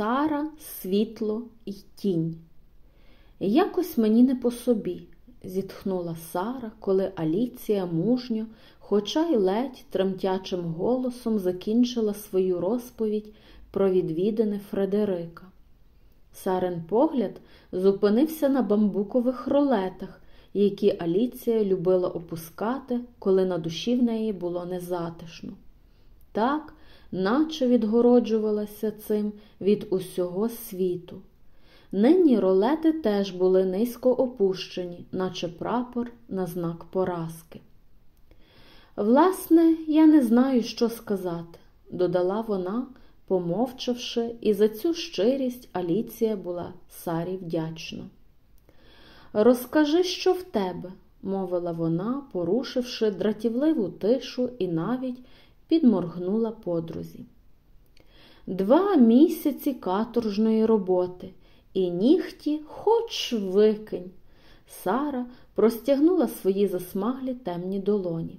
Сара, світло і тінь. Якось мені не по собі, зітхнула Сара, коли Аліція мужньо, хоча й ледь тремтячим голосом закінчила свою розповідь про відвідини Фредерика. Сарин погляд зупинився на бамбукових ролетах, які Аліція любила опускати, коли на душі в неї було незатишно. Так, наче відгороджувалася цим від усього світу. Нині ролети теж були низько опущені, наче прапор на знак поразки. Власне, я не знаю, що сказати, додала вона, помовчавши, і за цю щирість Аліція була Сарі вдячна. Розкажи, що в тебе, мовила вона, порушивши дратівливу тишу і навіть підморгнула подрузі. Два місяці каторжної роботи, і нігті хоч викинь. Сара простягнула свої засмаглі темні долоні.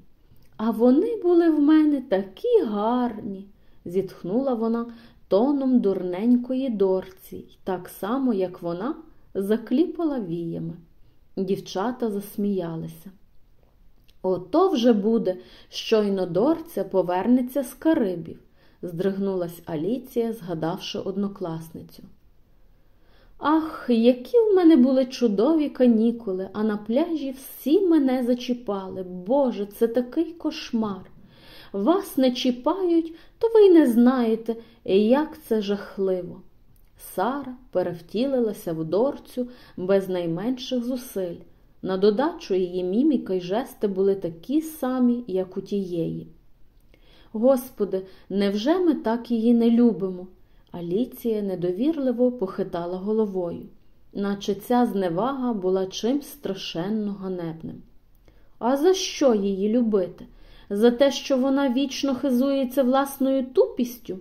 А вони були в мене такі гарні, зітхнула вона тоном дурненької дорці, так само, як вона закліпала віями. Дівчата засміялися. Ото вже буде, щойно дорця повернеться з Карибів, здригнулась Аліція, згадавши однокласницю. Ах, які в мене були чудові канікули, а на пляжі всі мене зачіпали. Боже, це такий кошмар. Вас не чіпають, то ви й не знаєте, як це жахливо. Сара перевтілилася в дорцю без найменших зусиль. На додачу її міміка й жести були такі самі, як у тієї. Господи, невже ми так її не любимо? Аліція недовірливо похитала головою, наче ця зневага була чимсь страшенно ганебним. А за що її любити? За те, що вона вічно хизується власною тупістю?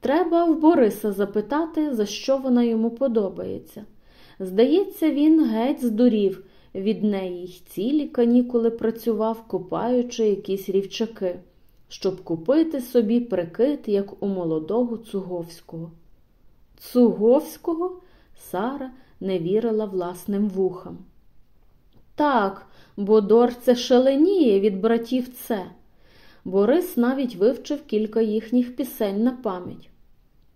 Треба в Бориса запитати, за що вона йому подобається. Здається, він геть здурів від неї й цілі канікули працював, копаючи якісь рівчаки, щоб купити собі прикид, як у молодого Цуговського. Цуговського? Сара не вірила власним вухам. Так, бо Дорце шаленіє від братів Це. Борис навіть вивчив кілька їхніх пісень на пам'ять.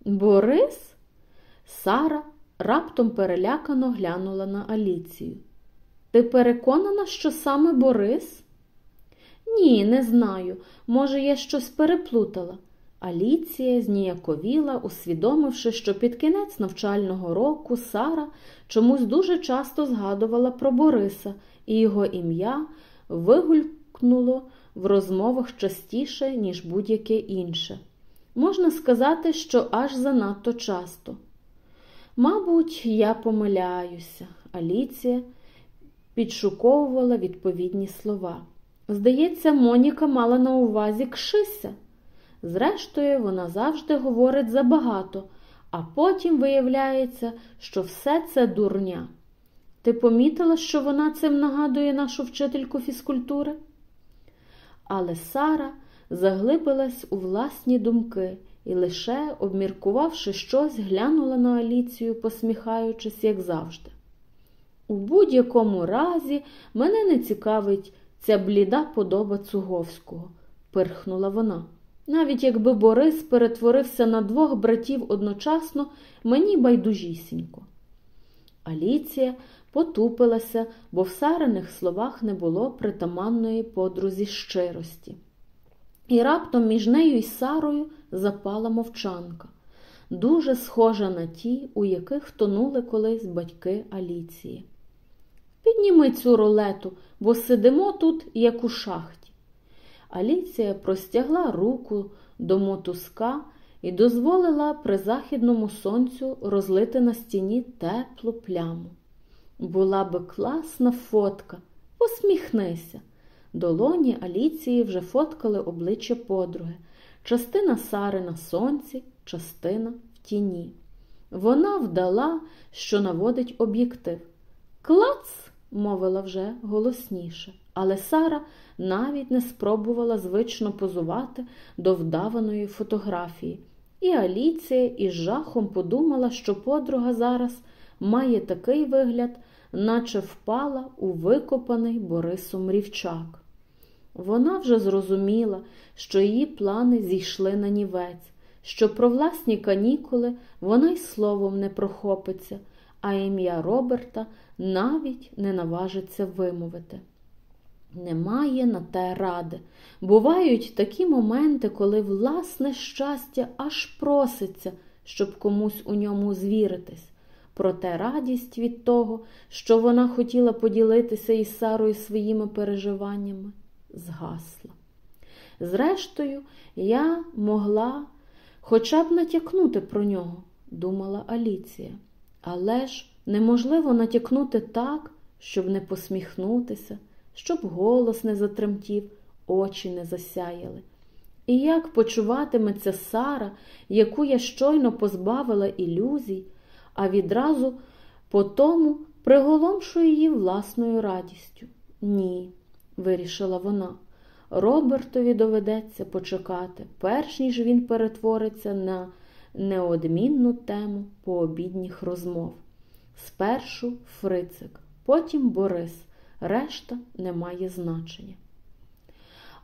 Борис? Сара раптом перелякано глянула на Аліцію. Ти переконана, що саме Борис? Ні, не знаю. Може, я щось переплутала. Аліція зніяковіла, усвідомивши, що під кінець навчального року Сара чомусь дуже часто згадувала про Бориса, і його ім'я вигулькнуло в розмовах частіше, ніж будь-яке інше. Можна сказати, що аж занадто часто. Мабуть, я помиляюся, Аліція підшуковувала відповідні слова. Здається, Моніка мала на увазі кшися. Зрештою, вона завжди говорить забагато, а потім виявляється, що все це дурня. Ти помітила, що вона цим нагадує нашу вчительку фізкультури? Але Сара заглибилась у власні думки і лише, обміркувавши щось, глянула на Аліцію, посміхаючись, як завжди. У будь-якому разі мене не цікавить ця бліда подоба Цуговського, пирхнула вона. Навіть якби Борис перетворився на двох братів одночасно, мені байдужісінько. Аліція потупилася, бо в сарених словах не було притаманної подрузі щирості. І раптом між нею і Сарою запала мовчанка, дуже схожа на ті, у яких тонули колись батьки Аліції. Підніми цю рулету, бо сидимо тут, як у шахті. Аліція простягла руку до мотузка і дозволила при західному сонцю розлити на стіні теплу пляму. Була би класна фотка, посміхнися. Долоні Аліції вже фоткали обличчя подруги, частина Сари на сонці, частина в тіні. Вона вдала, що наводить об'єктив. Клац! мовила вже голосніше, але Сара навіть не спробувала звично позувати до вдаваної фотографії, І Аліція із жахом подумала, що подруга зараз має такий вигляд, наче впала у викопаний Борисом рівчак. Вона вже зрозуміла, що її плани зійшли на нівець, що про власні канікули вона й словом не прохопиться, а ім'я Роберта навіть не наважиться вимовити. Немає на те ради. Бувають такі моменти, коли власне щастя аж проситься, щоб комусь у ньому звіритись. Проте радість від того, що вона хотіла поділитися із Сарою своїми переживаннями, згасла. Зрештою, я могла хоча б натякнути про нього, думала Аліція. Але ж неможливо натякнути так, щоб не посміхнутися, щоб голос не затремтів, очі не засяяли. І як почуватиметься Сара, яку я щойно позбавила ілюзій, а відразу по тому приголомшую її власною радістю. Ні, вирішила вона. Робертові доведеться почекати, перш ніж він перетвориться на неодмінну тему пообідніх розмов. Спершу Фрицик, потім Борис, решта не має значення.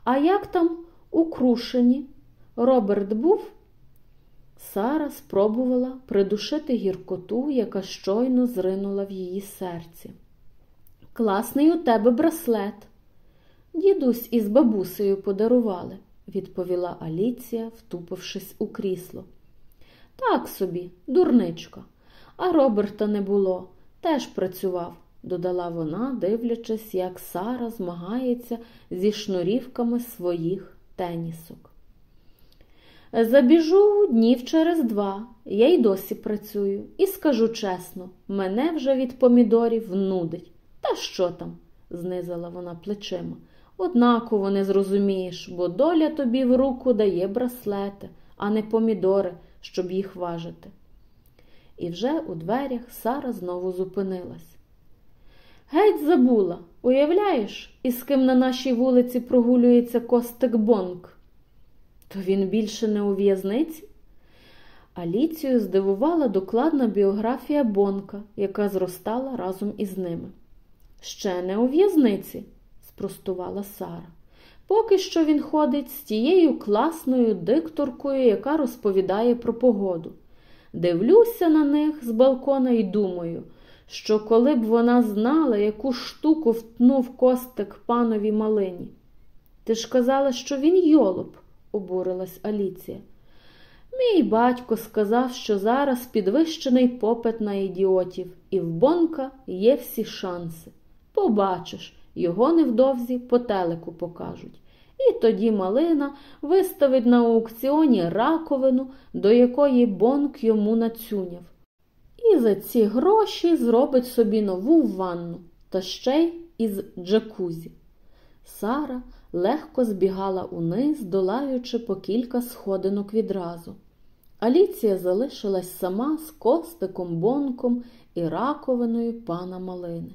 А як там у Крушині Роберт був? Сара спробувала придушити гіркоту, яка щойно зринула в її серці. Класний у тебе браслет. Дідусь із бабусею подарували, відповіла Аліція, втупившись у крісло. Так собі, дурничка, а Роберта не було, теж працював, додала вона, дивлячись, як Сара змагається зі шнурівками своїх тенісок. Забіжу днів через два, я й досі працюю, і скажу чесно, мене вже від помідорів нудить. Та що там? знизила вона плечима. Однаково не зрозумієш, бо доля тобі в руку дає браслети, а не помідори, щоб їх важити. І вже у дверях Сара знову зупинилась. Геть забула, уявляєш, із ким на нашій вулиці прогулюється Костик Бонк? То він більше не у в'язниці? Аліцію здивувала докладна біографія Бонка, яка зростала разом із ними. Ще не у в'язниці, спростувала Сара. Поки що він ходить з тією класною дикторкою, яка розповідає про погоду. Дивлюся на них з балкона і думаю, що коли б вона знала, яку штуку втнув костик панові малині. Ти ж казала, що він йолоп, обурилась Аліція. Мій батько сказав, що зараз підвищений попит на ідіотів, і в Бонка є всі шанси. Побачиш, його невдовзі по телеку покажуть. І тоді малина виставить на аукціоні раковину, до якої Бонк йому нацюняв. І за ці гроші зробить собі нову ванну, та ще й із джакузі. Сара легко збігала униз, долаючи по кілька сходинок відразу. Аліція залишилась сама з костиком, бонком і раковиною пана малини.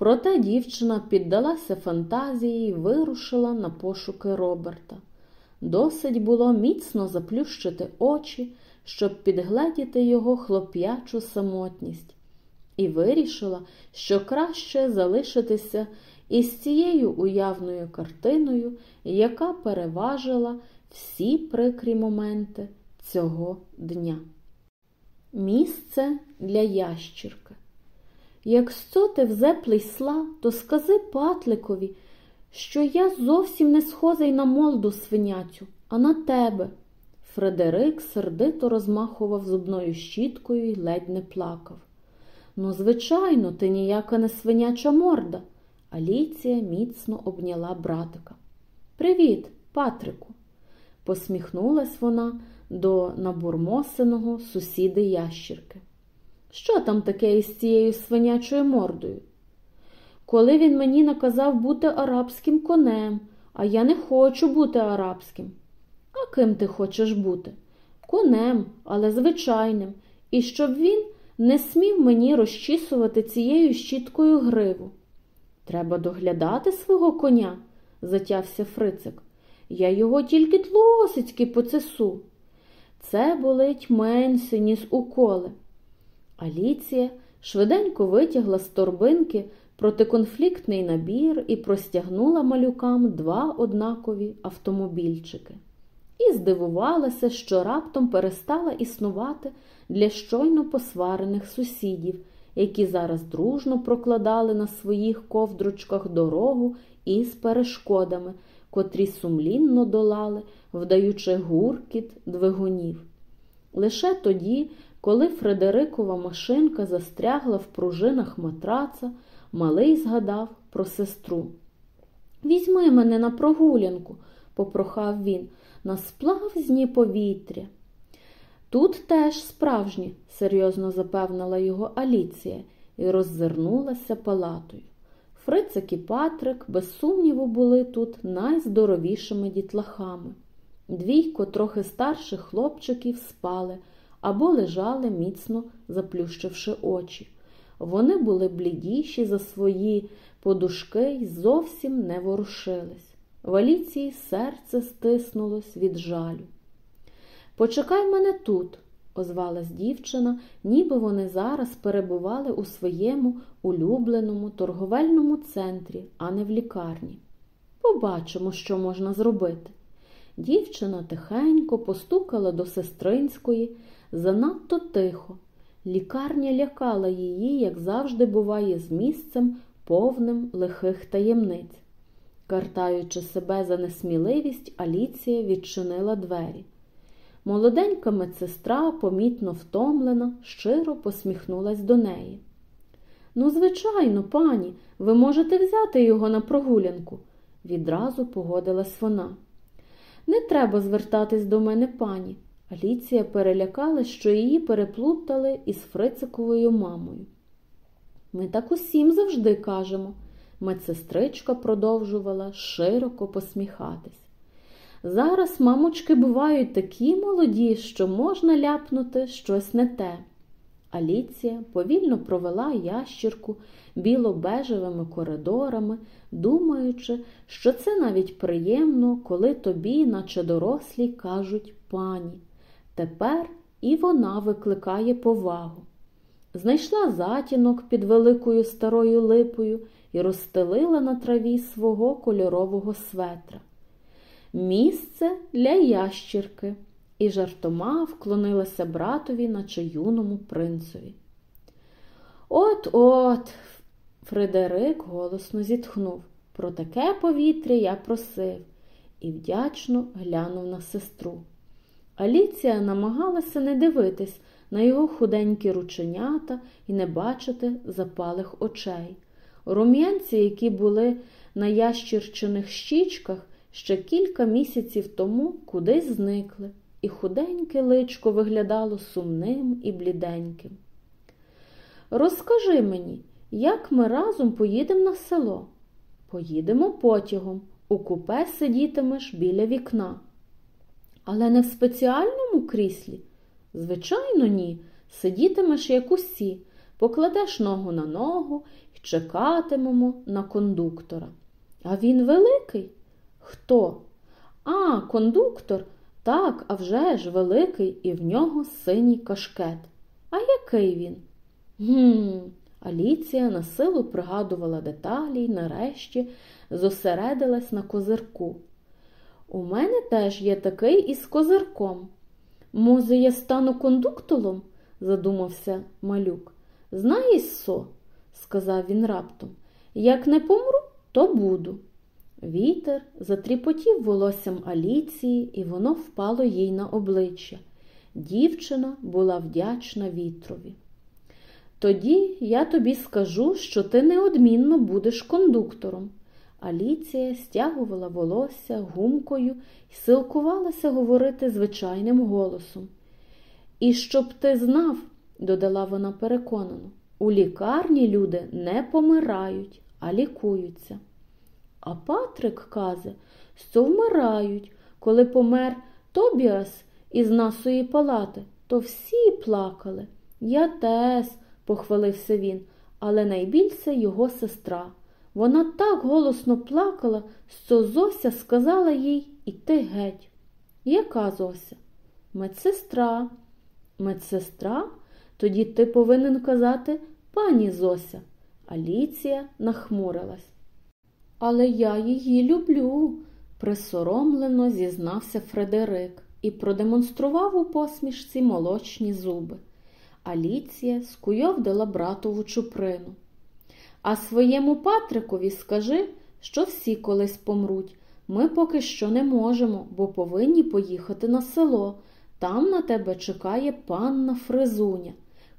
Проте дівчина піддалася фантазії і вирушила на пошуки Роберта. Досить було міцно заплющити очі, щоб підгледіти його хлоп'ячу самотність, і вирішила, що краще залишитися із цією уявною картиною, яка переважила всі прикрі моменти цього дня. Місце для ящірки. Як ти в зеплий сла, то скази патликові, що я зовсім не схожий на молду свинячу, а на тебе. Фредерик сердито розмахував зубною щіткою і ледь не плакав. Ну, звичайно, ти ніяка не свиняча морда. Аліція міцно обняла братика. Привіт, Патрику, посміхнулась вона до набурмосеного сусіди ящірки. Що там таке із цією свинячою мордою? Коли він мені наказав бути арабським конем, а я не хочу бути арабським. А ким ти хочеш бути? Конем, але звичайним, і щоб він не смів мені розчісувати цією щіткою гриву. Треба доглядати свого коня, затявся Фрицик. Я його тільки тлосицьки поцесу. Це болить менше, ніж уколи. Аліція швиденько витягла з торбинки протиконфліктний набір і простягнула малюкам два однакові автомобільчики. І здивувалася, що раптом перестала існувати для щойно посварених сусідів, які зараз дружно прокладали на своїх ковдручках дорогу із перешкодами, котрі сумлінно долали, вдаючи гуркіт двигунів. Лише тоді, коли Фредерикова машинка застрягла в пружинах матраца, малий згадав про сестру. Візьми мене на прогулянку, попрохав він, на сплавзні повітря. Тут теж справжні, серйозно запевнила його Аліція і роззирнулася палатою. Фрицик і Патрик, без сумніву, були тут найздоровішими дітлахами. Двійко трохи старших хлопчиків спали або лежали, міцно заплющивши очі. Вони були блідіші за свої подушки й зовсім не ворушились. В Аліції серце стиснулось від жалю. Почекай мене тут, озвалась дівчина, ніби вони зараз перебували у своєму улюбленому торговельному центрі, а не в лікарні. Побачимо, що можна зробити. Дівчина тихенько постукала до сестринської, занадто тихо. Лікарня лякала її, як завжди буває, з місцем повним лихих таємниць. Картаючи себе за несміливість, Аліція відчинила двері. Молоденька медсестра, помітно втомлена, щиро посміхнулась до неї. Ну, звичайно, пані, ви можете взяти його на прогулянку, відразу погодилась вона. Не треба звертатись до мене, пані. Аліція перелякалась, що її переплутали із Фрициковою мамою. Ми так усім завжди кажемо, медсестричка продовжувала широко посміхатись. Зараз мамочки бувають такі молоді, що можна ляпнути щось не те. Аліція повільно провела ящірку біло-бежевими коридорами, думаючи, що це навіть приємно, коли тобі, наче дорослі, кажуть пані. Тепер і вона викликає повагу. Знайшла затінок під великою старою липою і розстелила на траві свого кольорового светра. Місце для ящірки, і жартома вклонилася братові, наче юному принцеві. От-от, Фредерик голосно зітхнув. Про таке повітря я просив і вдячно глянув на сестру. Аліція намагалася не дивитись на його худенькі рученята і не бачити запалих очей. Рум'янці, які були на ящірчених щічках, ще кілька місяців тому кудись зникли, і худеньке личко виглядало сумним і бліденьким. Розкажи мені, як ми разом поїдемо на село? Поїдемо потягом, у купе сидітимеш біля вікна. Але не в спеціальному кріслі? Звичайно, ні. Сидітимеш, як усі, покладеш ногу на ногу і чекатимемо на кондуктора. А він великий? Хто? А, кондуктор? Так, а вже ж великий, і в нього синій кашкет. А який він? Гм, Аліція на силу пригадувала деталі і нарешті зосередилась на козирку. У мене теж є такий із козирком. Може, я стану кондуктором? задумався малюк. Знаєш со, сказав він раптом, як не помру, то буду. Вітер затріпотів волоссям Аліції, і воно впало їй на обличчя. Дівчина була вдячна вітрові. Тоді я тобі скажу, що ти неодмінно будеш кондуктором. Аліція стягувала волосся гумкою і силкувалася говорити звичайним голосом. І щоб ти знав, додала вона переконано, у лікарні люди не помирають, а лікуються. А Патрик каже, що вмирають, коли помер Тобіас із нашої палати, то всі плакали. Я теж, похвалився він, але найбільше його сестра. Вона так голосно плакала, що Зося сказала їй іти геть. Яка Зося? Медсестра. Медсестра? Тоді ти повинен казати пані Зося. Аліція нахмурилась. Але я її люблю, присоромлено зізнався Фредерик і продемонстрував у посмішці молочні зуби. Аліція скуйовдила братову чуприну. А своєму Патрикові скажи, що всі колись помруть. Ми поки що не можемо, бо повинні поїхати на село. Там на тебе чекає панна Фризуня.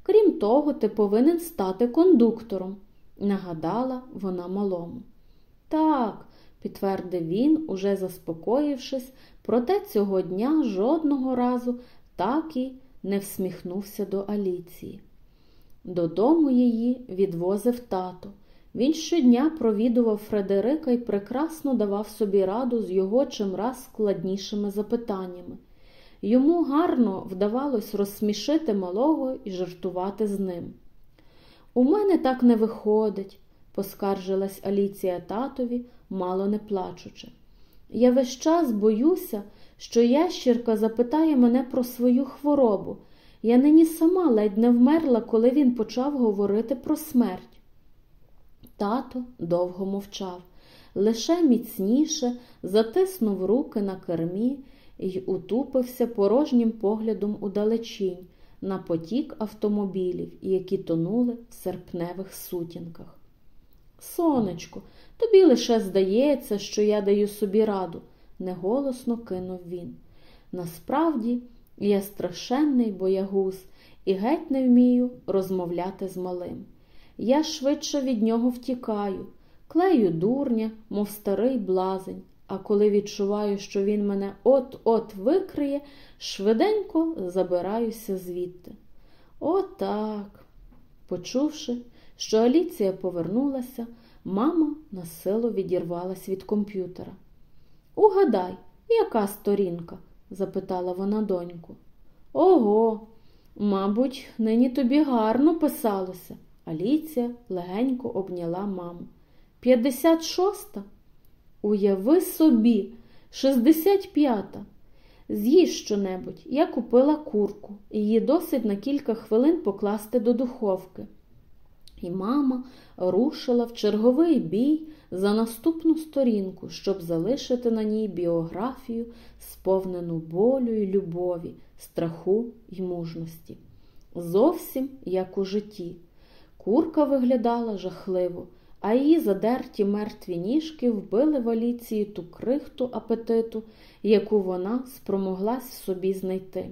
Крім того, ти повинен стати кондуктором, нагадала вона малому. Так, підтвердив він, уже заспокоївшись, проте цього дня жодного разу так і не всміхнувся до Аліції. Додому її відвозив тато. Він щодня провідував Фредерика і прекрасно давав собі раду з його чимраз складнішими запитаннями. Йому гарно вдавалось розсмішити малого і жартувати з ним. У мене так не виходить, поскаржилась Аліція татові, мало не плачучи. Я весь час боюся, що ящірка запитає мене про свою хворобу. Я нині сама ледь не вмерла, коли він почав говорити про смерть. Тато довго мовчав, лише міцніше затиснув руки на кермі і утупився порожнім поглядом удалечінь на потік автомобілів, які тонули в серпневих сутінках. Сонечко, тобі лише здається, що я даю собі раду, неголосно кинув він. Насправді, я страшенний боягуз і геть не вмію розмовляти з малим. Я швидше від нього втікаю, клею дурня, мов старий блазень, а коли відчуваю, що він мене от-от викриє, швиденько забираюся звідти. Отак. Почувши, що Аліція повернулася, мама на силу відірвалась від комп'ютера. Угадай, яка сторінка? Запитала вона доньку. Ого, мабуть, нині тобі гарно писалося. Аліція легенько обняла маму. П'ятдесят шоста? Уяви собі, шістдесят п'ята. З'їж щонебудь, я купила курку, її досить на кілька хвилин покласти до духовки. І мама рушила в черговий бій за наступну сторінку, щоб залишити на ній біографію, сповнену болю й любові, страху й мужності. Зовсім як у житті. Курка виглядала жахливо, а її задерті мертві ніжки вбили в Аліції ту крихту апетиту, яку вона спромоглась собі знайти.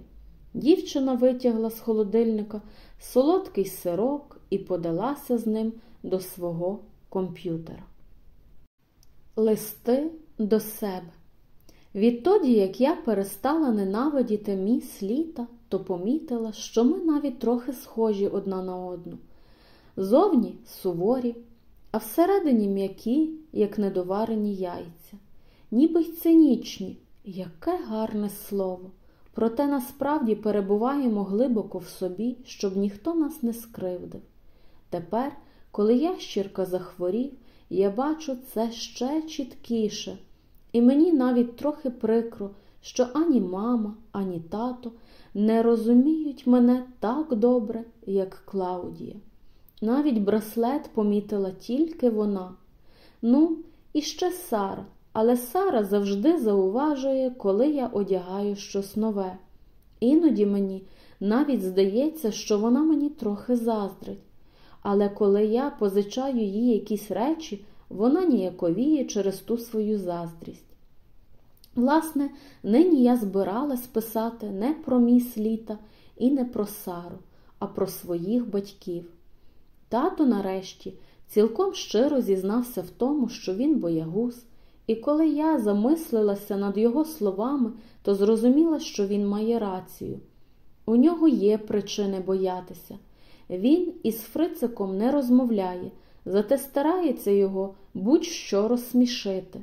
Дівчина витягла з холодильника солодкий сирок і подалася з ним до свого комп'ютера. Листи до себе. Відтоді, як я перестала ненавидіти міс літа, то помітила, що ми навіть трохи схожі одна на одну. Зовні суворі, а всередині м'які, як недоварені яйця, ніби й цинічні, яке гарне слово. Проте насправді перебуваємо глибоко в собі, щоб ніхто нас не скривдив. Тепер, коли ящірка захворів, я бачу це ще чіткіше, і мені навіть трохи прикро, що ані мама, ані тато не розуміють мене так добре, як Клаудія. Навіть браслет помітила тільки вона. Ну, і ще Сара, але Сара завжди зауважує, коли я одягаю щось нове. Іноді мені навіть здається, що вона мені трохи заздрить. Але коли я позичаю їй якісь речі, вона ніяковіє через ту свою заздрість. Власне, нині я збиралась писати не про міс літа і не про Сару, а про своїх батьків. Тато, нарешті, цілком щиро зізнався в тому, що він боягуз, і коли я замислилася над його словами, то зрозуміла, що він має рацію. У нього є причини боятися. Він із Фрициком не розмовляє, зате старається його будь-що розсмішити.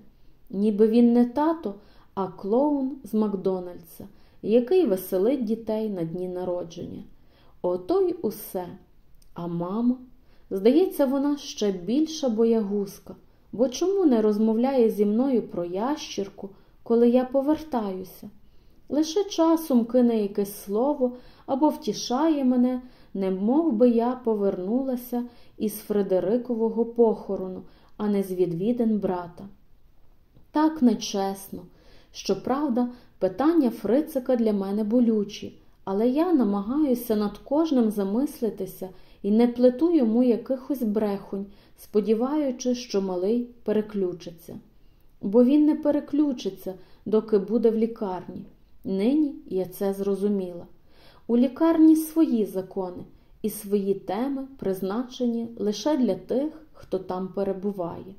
Ніби він не тато, а клоун з Макдональдса, який веселить дітей на дні народження. Ото й усе. А мама? Здається, вона ще більша боягузка, бо чому не розмовляє зі мною про ящірку, коли я повертаюся? лише часом кине якесь слово або втішає мене, не мов би я повернулася із Фредерикового похорону, а не з відвідин брата. Так нечесно. Щоправда, питання Фрицика для мене болючі, але я намагаюся над кожним замислитися і не плету йому якихось брехунь, сподіваючись, що малий переключиться. Бо він не переключиться, доки буде в лікарні. Нині я це зрозуміла. У лікарні свої закони і свої теми призначені лише для тих, хто там перебуває.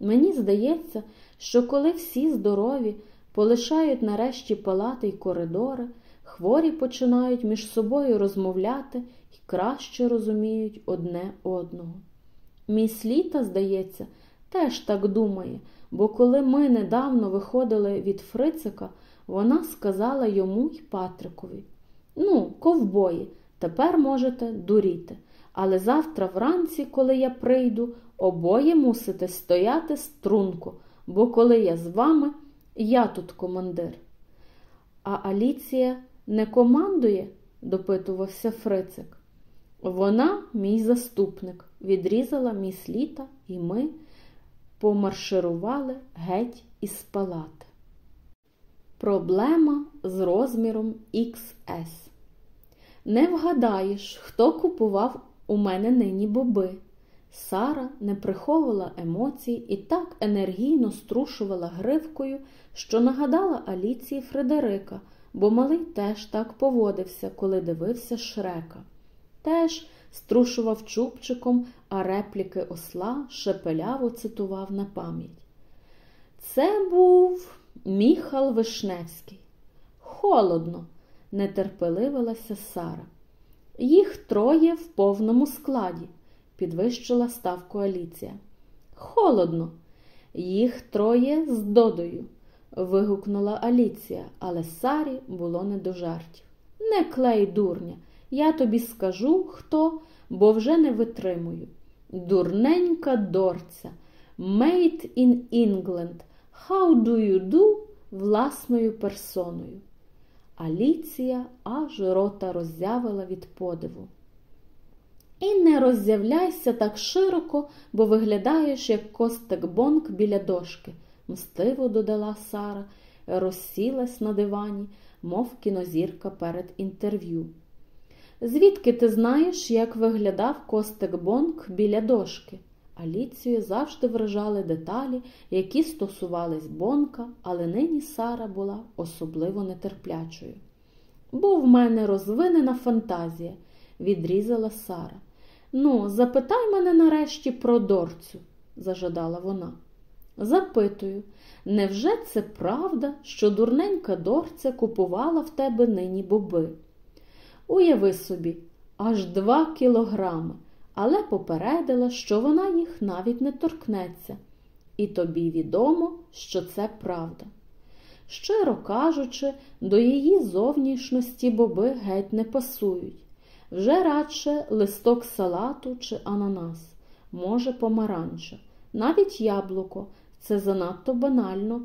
Мені здається, що коли всі здорові полишають нарешті палати й коридори, хворі починають між собою розмовляти і краще розуміють одне одного. Міс Літа, здається, теж так думає, бо коли ми недавно виходили від Фрицика, вона сказала йому й Патрикові Ну, ковбої, тепер можете дуріти. Але завтра вранці, коли я прийду, обоє мусите стояти струнко, бо коли я з вами, я тут командир. А Аліція не командує? допитувався Фрицик. Вона мій заступник, відрізала міс літа, і ми помарширували геть із палати. Проблема з розміром XS. Не вгадаєш, хто купував у мене нині боби. Сара не приховувала емоцій і так енергійно струшувала гривкою, що нагадала Аліції Фредерика, бо малий теж так поводився, коли дивився Шрека. Теж струшував чубчиком, а репліки осла шепеляво цитував на пам'ять. Це був Міхал Вишневський. Холодно, нетерпеливилася Сара. Їх троє в повному складі, підвищила ставку Аліція. Холодно, їх троє з додою, вигукнула Аліція, але Сарі було не до жартів. Не клей, дурня, я тобі скажу, хто, бо вже не витримую. Дурненька дорця, Made in England, how do you do власною персоною. Аліція аж рота роззявила від подиву. І не роззявляйся так широко, бо виглядаєш, як костик бонк біля дошки, мстиво додала Сара, розсілась на дивані, мов кінозірка перед інтерв'ю. Звідки ти знаєш, як виглядав костик бонк біля дошки? Аліцію завжди вражали деталі, які стосувались Бонка, але нині Сара була особливо нетерплячою. Бо в мене розвинена фантазія, відрізала Сара. Ну, запитай мене нарешті про дорцю, зажадала вона. Запитую, невже це правда, що дурненька дорця купувала в тебе нині боби? Уяви собі, аж два кілограми але попередила, що вона їх навіть не торкнеться, і тобі відомо, що це правда. Щиро кажучи, до її зовнішності боби геть не пасують. Вже радше листок салату чи ананас, може, помаранча, навіть яблуко це занадто банально.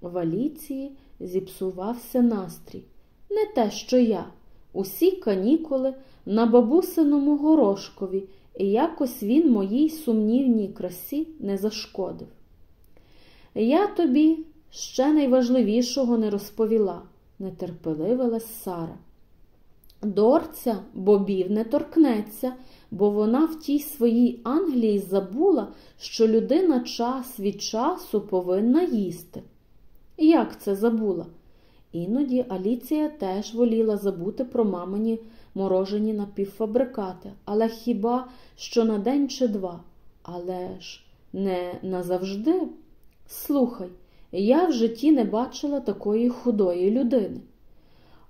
В Аліції зіпсувався настрій. Не те, що я, усі канікули на бабусиному горошкові і якось він моїй сумнівній красі не зашкодив. Я тобі ще найважливішого не розповіла, нетерпеливилась Сара. Дорця бобів не торкнеться, бо вона в тій своїй Англії забула, що людина час від часу повинна їсти. Як це забула? Іноді Аліція теж воліла забути про мамині морожені напівфабрикати, але хіба що на день чи два? Але ж не назавжди. Слухай, я в житті не бачила такої худої людини.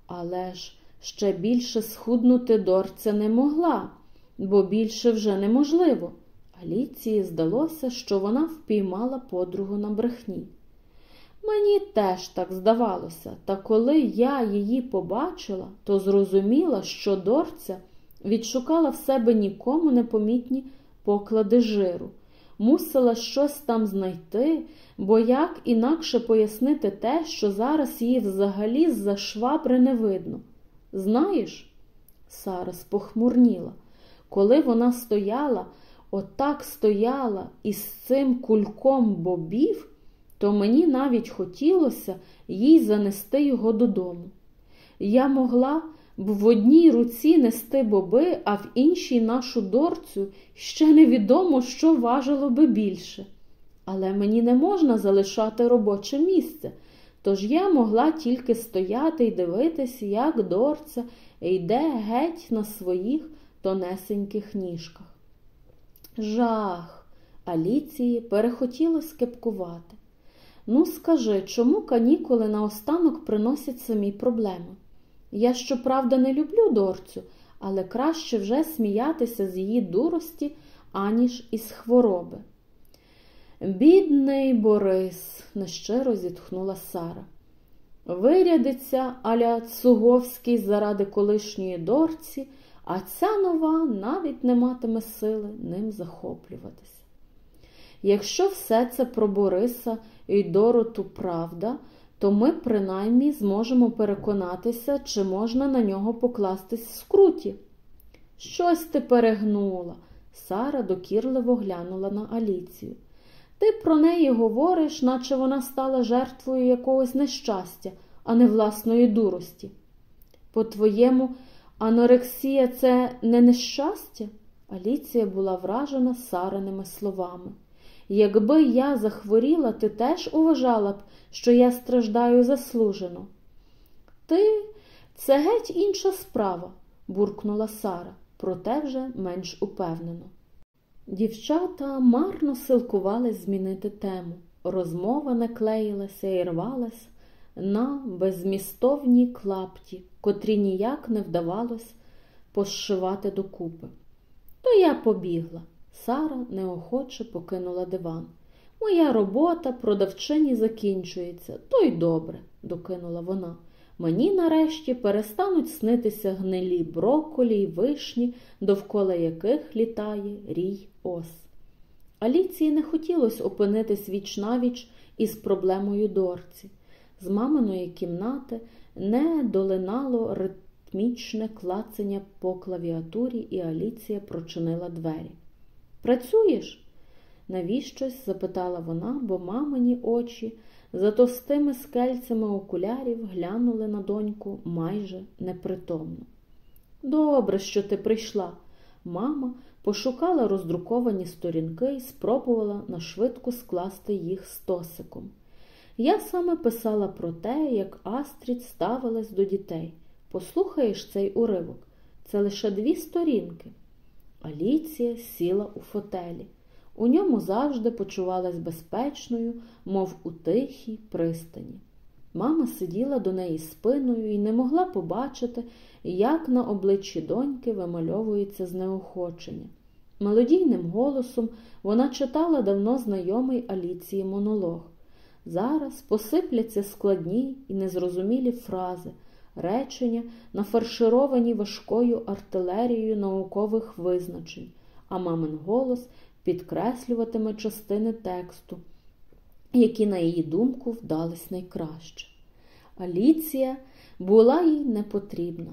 Але ж ще більше схуднути дорця не могла, бо більше вже неможливо. Аліції здалося, що вона впіймала подругу на брехні. Мені теж так здавалося, та коли я її побачила, то зрозуміла, що дорця відшукала в себе нікому непомітні поклади жиру. мусила щось там знайти, бо як інакше пояснити те, що зараз її взагалі з-за швабри не видно. Знаєш, Сара спохмурніла, коли вона стояла, отак стояла із цим кульком бобів, то мені навіть хотілося їй занести його додому. Я могла б в одній руці нести боби, а в іншій нашу дорцю ще невідомо, що важило би більше. Але мені не можна залишати робоче місце, тож я могла тільки стояти і дивитись, як дорця йде геть на своїх тонесеньких ніжках. Жах, Аліції перехотілось кепкувати. Ну, скажи, чому канікули наостанок приносять самі проблеми? Я, щоправда, не люблю дорцю, але краще вже сміятися з її дурості, аніж із хвороби. Бідний Борис, нещиро зітхнула Сара. Вирядиться аля Цуговський заради колишньої дорці, а ця нова навіть не матиме сили ним захоплюватися. Якщо все це про Бориса і Дороту правда, то ми принаймні зможемо переконатися, чи можна на нього покластись в скруті. Щось ти перегнула. Сара докірливо глянула на Аліцію. Ти про неї говориш, наче вона стала жертвою якогось нещастя, а не власної дурості. По-твоєму, анорексія це не нещастя? Аліція була вражена Сариними словами. Якби я захворіла, ти теж уважала б, що я страждаю заслужено. Ти це геть інша справа, буркнула Сара, проте вже менш упевнено. Дівчата марно силкувались змінити тему. Розмова не клеїлася і рвалась на безмістовні клапті, котрі ніяк не вдавалось пошивати докупи. То я побігла. Сара неохоче покинула диван. Моя робота продавчині закінчується, то й добре, докинула вона. Мені нарешті перестануть снитися гнилі броколі й вишні, довкола яких літає рій ос. Аліції не хотілося опинитись віч навіч із проблемою дорці. З маминої кімнати не долинало ритмічне клацання по клавіатурі, і Аліція прочинила двері. Працюєш? Навіщось? запитала вона, бо мамині очі за товстими скельцями окулярів глянули на доньку майже непритомно. Добре, що ти прийшла. Мама пошукала роздруковані сторінки і спробувала нашвидко скласти їх стосиком. Я саме писала про те, як Астрід ставилась до дітей. Послухаєш цей уривок? Це лише дві сторінки. Аліція сіла у фотелі. У ньому завжди почувалась безпечною, мов у тихій пристані. Мама сиділа до неї спиною і не могла побачити, як на обличчі доньки вимальовується знеохочення. Мелодійним голосом вона читала давно знайомий Аліції монолог. Зараз посипляться складні і незрозумілі фрази, речення, нафаршировані важкою артилерією наукових визначень, а мамин голос підкреслюватиме частини тексту, які, на її думку, вдались найкраще. Аліція була їй не потрібна.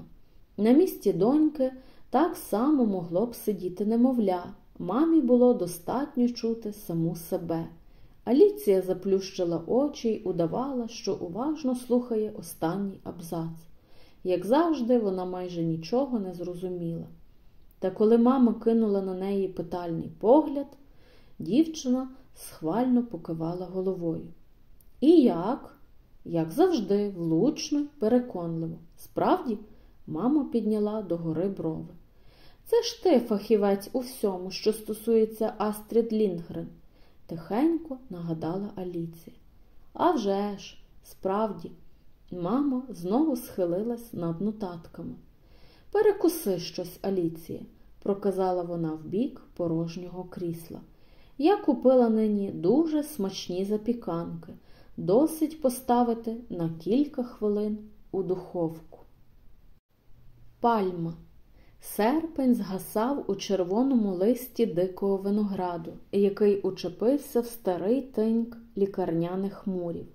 На місці доньки так само могло б сидіти немовля. Мамі було достатньо чути саму себе. Аліція заплющила очі й удавала, що уважно слухає останній абзац. Як завжди, вона майже нічого не зрозуміла. Та коли мама кинула на неї питальний погляд, дівчина схвально покивала головою. І як? Як завжди, влучно, переконливо. Справді, мама підняла догори брови. Це ж ти фахівець у всьому, що стосується Астрід Лінгрен, тихенько нагадала Аліція. «А вже ж, справді, мама знову схилилась над нотатками. Перекуси щось, Аліція, проказала вона в бік порожнього крісла. Я купила нині дуже смачні запіканки, досить поставити на кілька хвилин у духовку. Пальма. Серпень згасав у червоному листі дикого винограду, який учепився в старий тиньк лікарняних мурів.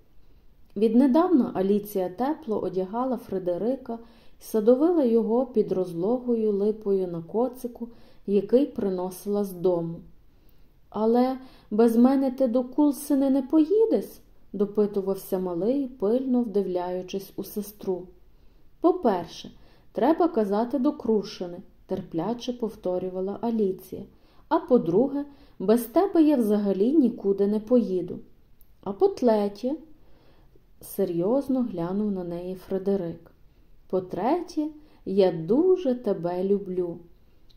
Віднедавна Аліція тепло одягала Фредерика і садовила його під розлогою липою на коцику, який приносила з дому. Але без мене ти до Кулсини не поїдеш? допитувався малий, пильно вдивляючись у сестру. По-перше, треба казати до Крушини, терпляче повторювала Аліція. А по-друге, без тебе я взагалі нікуди не поїду. А по-третє, серйозно глянув на неї Фредерик. По-третє, я дуже тебе люблю.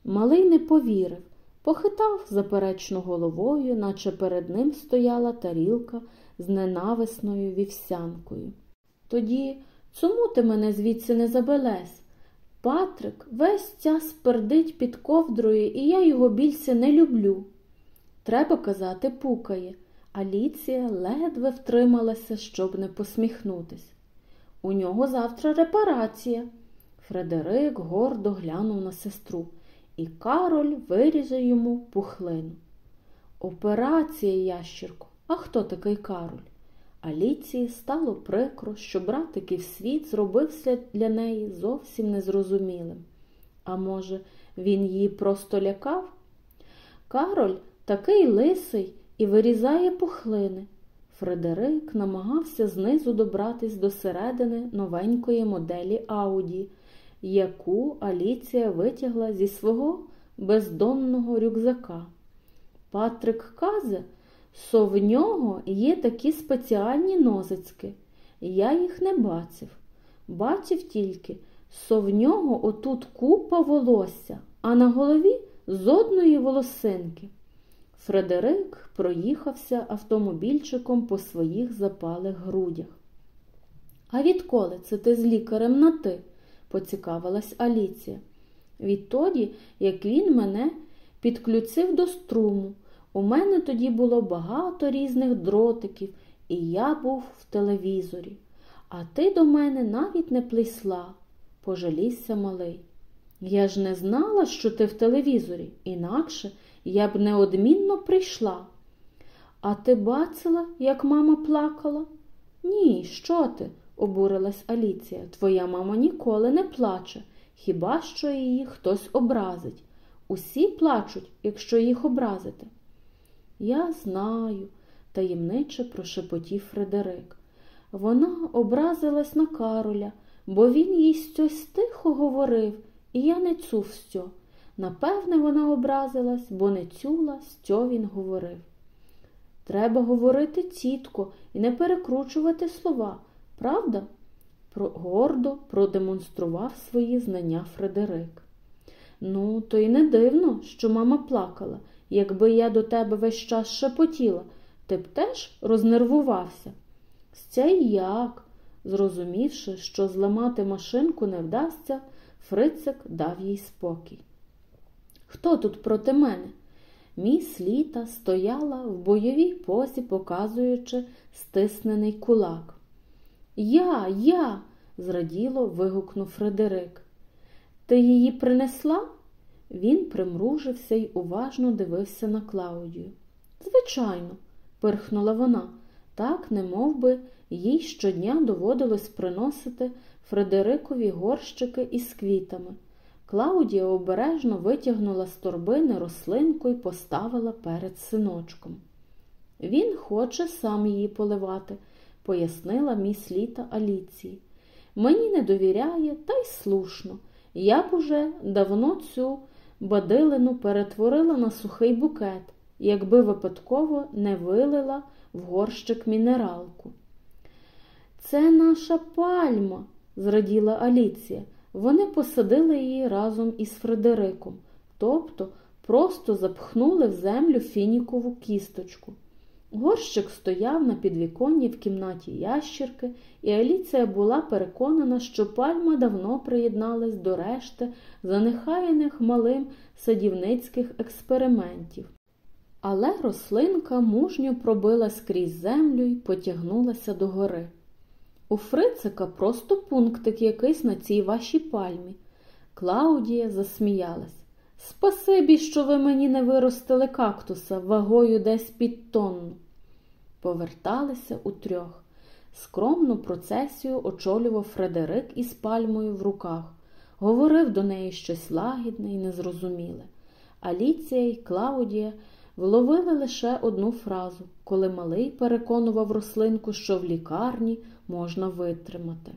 Малий не повірив, похитав заперечно головою, наче перед ним стояла тарілка з ненависною вівсянкою. Тоді чому ти мене звідси не забелесь? Патрик весь час пердить під ковдрою, і я його більше не люблю. Треба казати, пукає. Аліція ледве втрималася, щоб не посміхнутись. У нього завтра репарація. Фредерик гордо глянув на сестру, і Кароль виріже йому пухлину. Операція, ящірко, а хто такий Кароль? Аліції стало прикро, що братиків світ зробився для неї зовсім незрозумілим. А може, він її просто лякав? Кароль такий лисий і вирізає пухлини. Фредерик намагався знизу добратись до середини новенької моделі Ауді, яку Аліція витягла зі свого бездонного рюкзака. Патрик казе, що в нього є такі спеціальні нозицьки. Я їх не бачив. Бачив тільки, що в нього отут купа волосся, а на голові з одної волосинки. Фредерик проїхався автомобільчиком по своїх запалих грудях. А відколи це ти з лікарем на ти? поцікавилась Аліція. Відтоді, як він мене підключив до струму, у мене тоді було багато різних дротиків, і я був в телевізорі. А ти до мене навіть не плисла, пожалівся малий. Я ж не знала, що ти в телевізорі, інакше я б неодмінно прийшла. А ти бачила, як мама плакала? Ні, що ти? обурилась Аліція. Твоя мама ніколи не плаче, хіба що її хтось образить. Усі плачуть, якщо їх образити. Я знаю, таємниче прошепотів Фредерик. Вона образилась на Кароля, бо він їй щось тихо говорив, і я не цув сьо. Напевне, вона образилась, бо не чула, що він говорив. Треба говорити тітко і не перекручувати слова, правда? Гордо продемонстрував свої знання Фредерик. Ну, то й не дивно, що мама плакала. Якби я до тебе весь час шепотіла, ти б теж рознервувався. Це як? Зрозумівши, що зламати машинку не вдасться, Фрицик дав їй спокій. Хто тут проти мене? Міс літа стояла в бойовій позі, показуючи стиснений кулак. Я, я, зраділо вигукнув Фредерик. Ти її принесла? Він примружився й уважно дивився на Клаудію. Звичайно, пирхнула вона, так, не би їй щодня доводилось приносити Фредерикові горщики із квітами. Клаудія обережно витягнула з торбини рослинку і поставила перед синочком. Він хоче сам її поливати, пояснила міс літа Аліції. Мені не довіряє, та й слушно. Я б уже давно цю бадилину перетворила на сухий букет, якби випадково не вилила в горщик мінералку. Це наша пальма, зраділа Аліція. Вони посадили її разом із Фредериком, тобто просто запхнули в землю фінікову кісточку. Горщик стояв на підвіконні в кімнаті ящірки, і Аліція була переконана, що пальма давно приєдналась до решти занехаяних малим садівницьких експериментів. Але рослинка мужньо пробила скрізь землю і потягнулася до гори. У Фрицика просто пунктик якийсь на цій вашій пальмі. Клаудія засміялась. Спасибі, що ви мені не виростили кактуса вагою десь під тонну. Поверталися утрьох. Скромну процесію очолював Фредерик із пальмою в руках. Говорив до неї щось лагідне і незрозуміле. Аліція й Клаудія вловили лише одну фразу, коли малий переконував рослинку, що в лікарні можна витримати.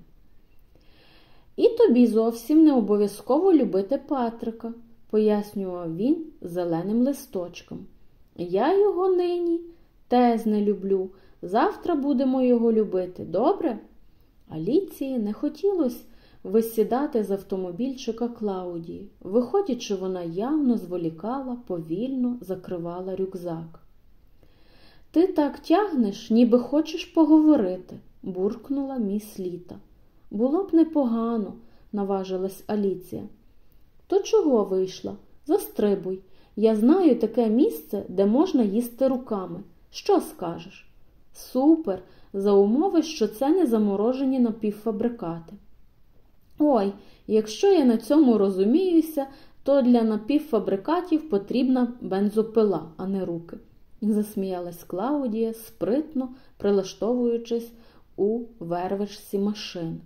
І тобі зовсім не обов'язково любити Патрика, пояснював він зеленим листочком. Я його нині теж не люблю. Завтра будемо його любити, добре? Аліції не хотілося висідати з автомобільчика Клаудії. Виходячи, вона явно зволікала, повільно закривала рюкзак. Ти так тягнеш, ніби хочеш поговорити, буркнула міс літа. Було б непогано, наважилась Аліція. То чого вийшла? Застрибуй. Я знаю таке місце, де можна їсти руками. Що скажеш? Супер, за умови, що це не заморожені напівфабрикати. Ой, якщо я на цьому розуміюся, то для напівфабрикатів потрібна бензопила, а не руки. Засміялась Клаудія, спритно прилаштовуючись у вервишці машин.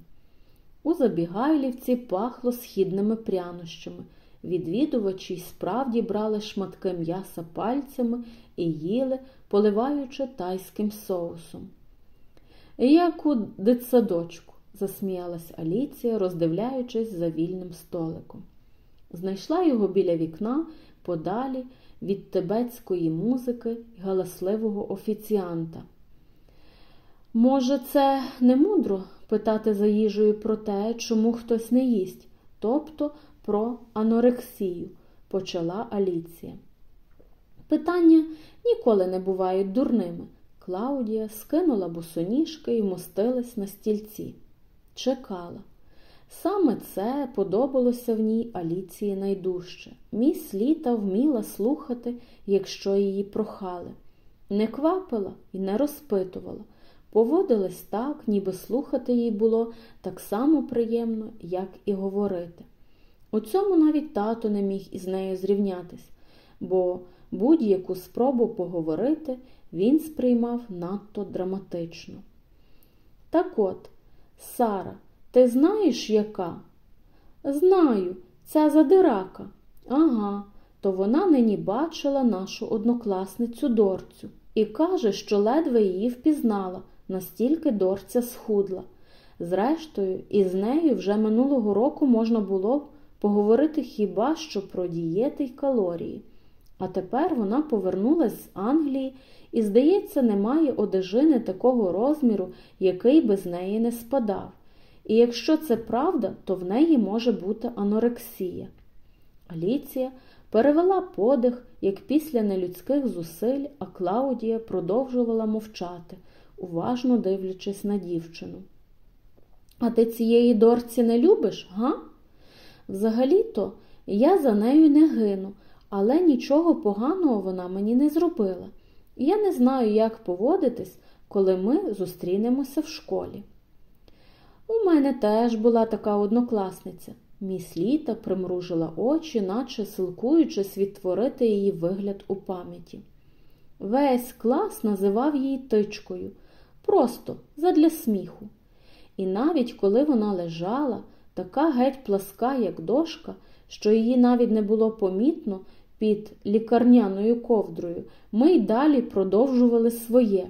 У Забігайлівці пахло східними прянощами. Відвідувачі й справді брали шматки м'яса пальцями і їли, поливаючи тайським соусом. Як у дитсадочку, засміялась Аліція, роздивляючись за вільним столиком. Знайшла його біля вікна подалі від тибетської музики й галасливого офіціанта. Може, це не мудро питати за їжею про те, чому хтось не їсть, тобто про анорексію, почала Аліція. Питання ніколи не бувають дурними. Клаудія скинула босоніжки і мостилась на стільці. Чекала. Саме це подобалося в ній Аліції найдужче. Міс літа вміла слухати, якщо її прохали. Не квапила і не розпитувала. Поводилась так, ніби слухати їй було так само приємно, як і говорити. У цьому навіть тато не міг із нею зрівнятись, бо будь-яку спробу поговорити він сприймав надто драматично. Так от, Сара, ти знаєш, яка? Знаю, ця задирака. Ага, то вона нині бачила нашу однокласницю Дорцю і каже, що ледве її впізнала, настільки Дорця схудла. Зрештою, із нею вже минулого року можна було б поговорити хіба що про дієти й калорії. А тепер вона повернулась з Англії і, здається, немає одежини такого розміру, який би з неї не спадав. І якщо це правда, то в неї може бути анорексія. Аліція перевела подих, як після нелюдських зусиль, а Клаудія продовжувала мовчати, уважно дивлячись на дівчину. А ти цієї дорці не любиш, га? Взагалі-то я за нею не гину, але нічого поганого вона мені не зробила. Я не знаю, як поводитись, коли ми зустрінемося в школі. У мене теж була така однокласниця. Міс літа примружила очі, наче силкуючись відтворити її вигляд у пам'яті. Весь клас називав її тичкою, просто задля сміху. І навіть коли вона лежала, така геть пласка, як дошка, що її навіть не було помітно під лікарняною ковдрою, ми й далі продовжували своє.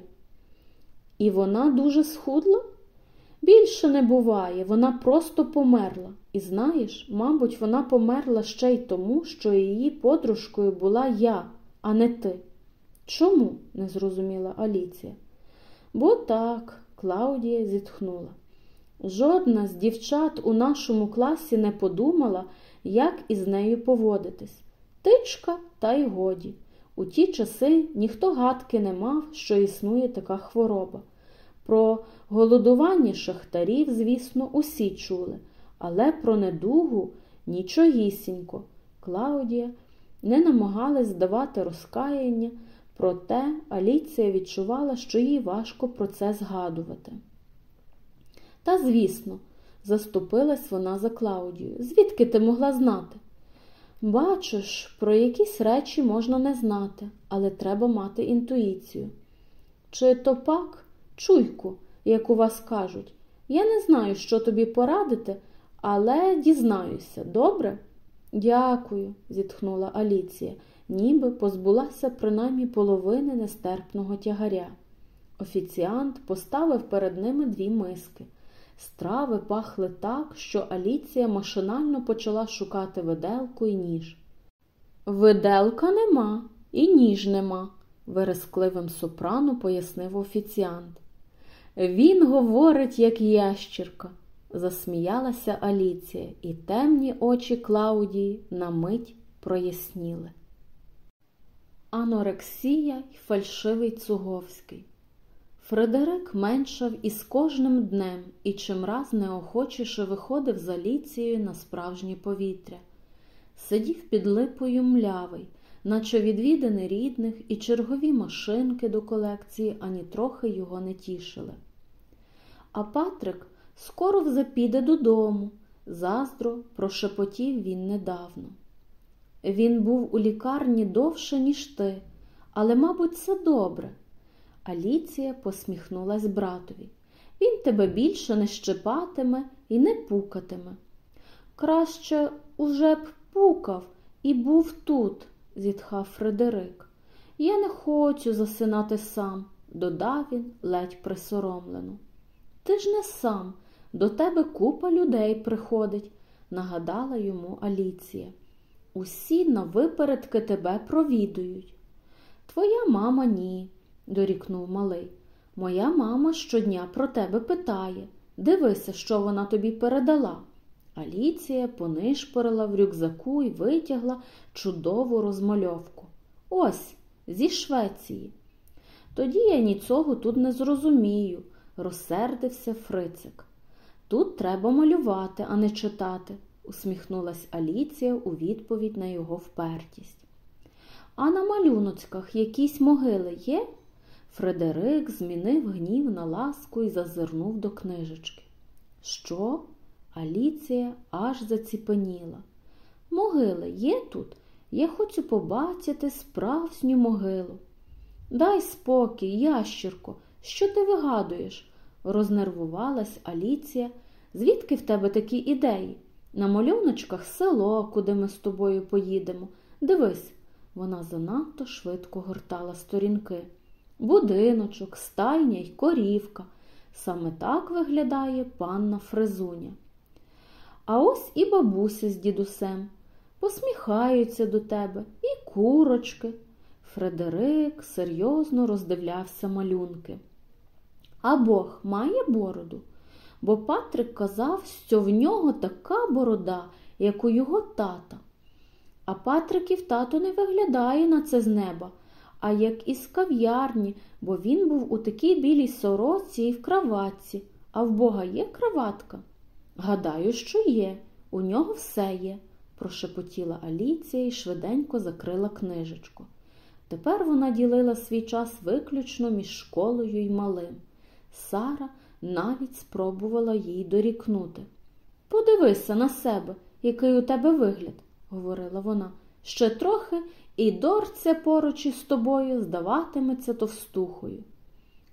І вона дуже схудла? Більше не буває, вона просто померла. І знаєш, мабуть, вона померла ще й тому, що її подружкою була я, а не ти. Чому? не зрозуміла Аліція. Бо так, Клаудія зітхнула. Жодна з дівчат у нашому класі не подумала, як із нею поводитись. Тичка, та й годі. У ті часи ніхто гадки не мав, що існує така хвороба. Про голодування шахтарів, звісно, усі чули, але про недугу нічогісінько. Клаудія не намагалась здавати розкаяння, проте Аліція відчувала, що їй важко про це згадувати. Та, звісно, заступилась вона за Клаудію. Звідки ти могла знати? Бачиш, про якісь речі можна не знати, але треба мати інтуїцію. Чи то пак чуйку, як у вас кажуть. Я не знаю, що тобі порадити, але дізнаюся, добре? Дякую, зітхнула Аліція, ніби позбулася принаймні половини нестерпного тягаря. Офіціант поставив перед ними дві миски. Страви пахли так, що Аліція машинально почала шукати виделку і ніж. Виделка нема і ніж нема, верескливим сопрано пояснив офіціант. Він говорить, як ящірка, засміялася Аліція, і темні очі Клаудії на мить проясніли. Анорексія й фальшивий Цуговський. Фредерик меншав із кожним днем і чимраз неохочіше виходив з Аліцією на справжнє повітря. Сидів під липою млявий, наче відвідини рідних, і чергові машинки до колекції ані трохи його не тішили. А Патрик скоро вже піде додому, заздро прошепотів він недавно. Він був у лікарні довше, ніж ти, але, мабуть, це добре. Аліція посміхнулась братові. Він тебе більше не щепатиме і не пукатиме. Краще уже б пукав і був тут, зітхав Фредерик. Я не хочу засинати сам, додав він ледь присоромлено. Ти ж не сам, до тебе купа людей приходить, нагадала йому Аліція. Усі на випередки тебе провідують. Твоя мама ні дорікнув малий. Моя мама щодня про тебе питає. Дивися, що вона тобі передала. Аліція понишпорила в рюкзаку і витягла чудову розмальовку. Ось, зі Швеції. Тоді я нічого тут не зрозумію, розсердився Фрицик. Тут треба малювати, а не читати, усміхнулась Аліція у відповідь на його впертість. А на малюночках якісь могили є? Фредерик змінив гнів на ласку і зазирнув до книжечки. Що? Аліція аж заціпеніла. Могили є тут? Я хочу побачити справжню могилу. Дай спокій, ящірко, що ти вигадуєш? рознервувалась Аліція. Звідки в тебе такі ідеї? На малюночках село, куди ми з тобою поїдемо. Дивись, вона занадто швидко гортала сторінки. Будиночок, стайня й корівка. Саме так виглядає панна Фрезуня. А ось і бабуся з дідусем. Посміхаються до тебе і курочки. Фредерик серйозно роздивлявся малюнки. А Бог має бороду, бо Патрик казав, що в нього така борода, як у його тата. А Патриків тато не виглядає на це з неба а як із кав'ярні, бо він був у такій білій сороці і в краватці. А в Бога є краватка? Гадаю, що є, у нього все є, прошепотіла Аліція і швиденько закрила книжечку. Тепер вона ділила свій час виключно між школою і малим. Сара навіть спробувала їй дорікнути. Подивися на себе, який у тебе вигляд, говорила вона. Ще трохи і Дорця поруч із тобою здаватиметься товстухою.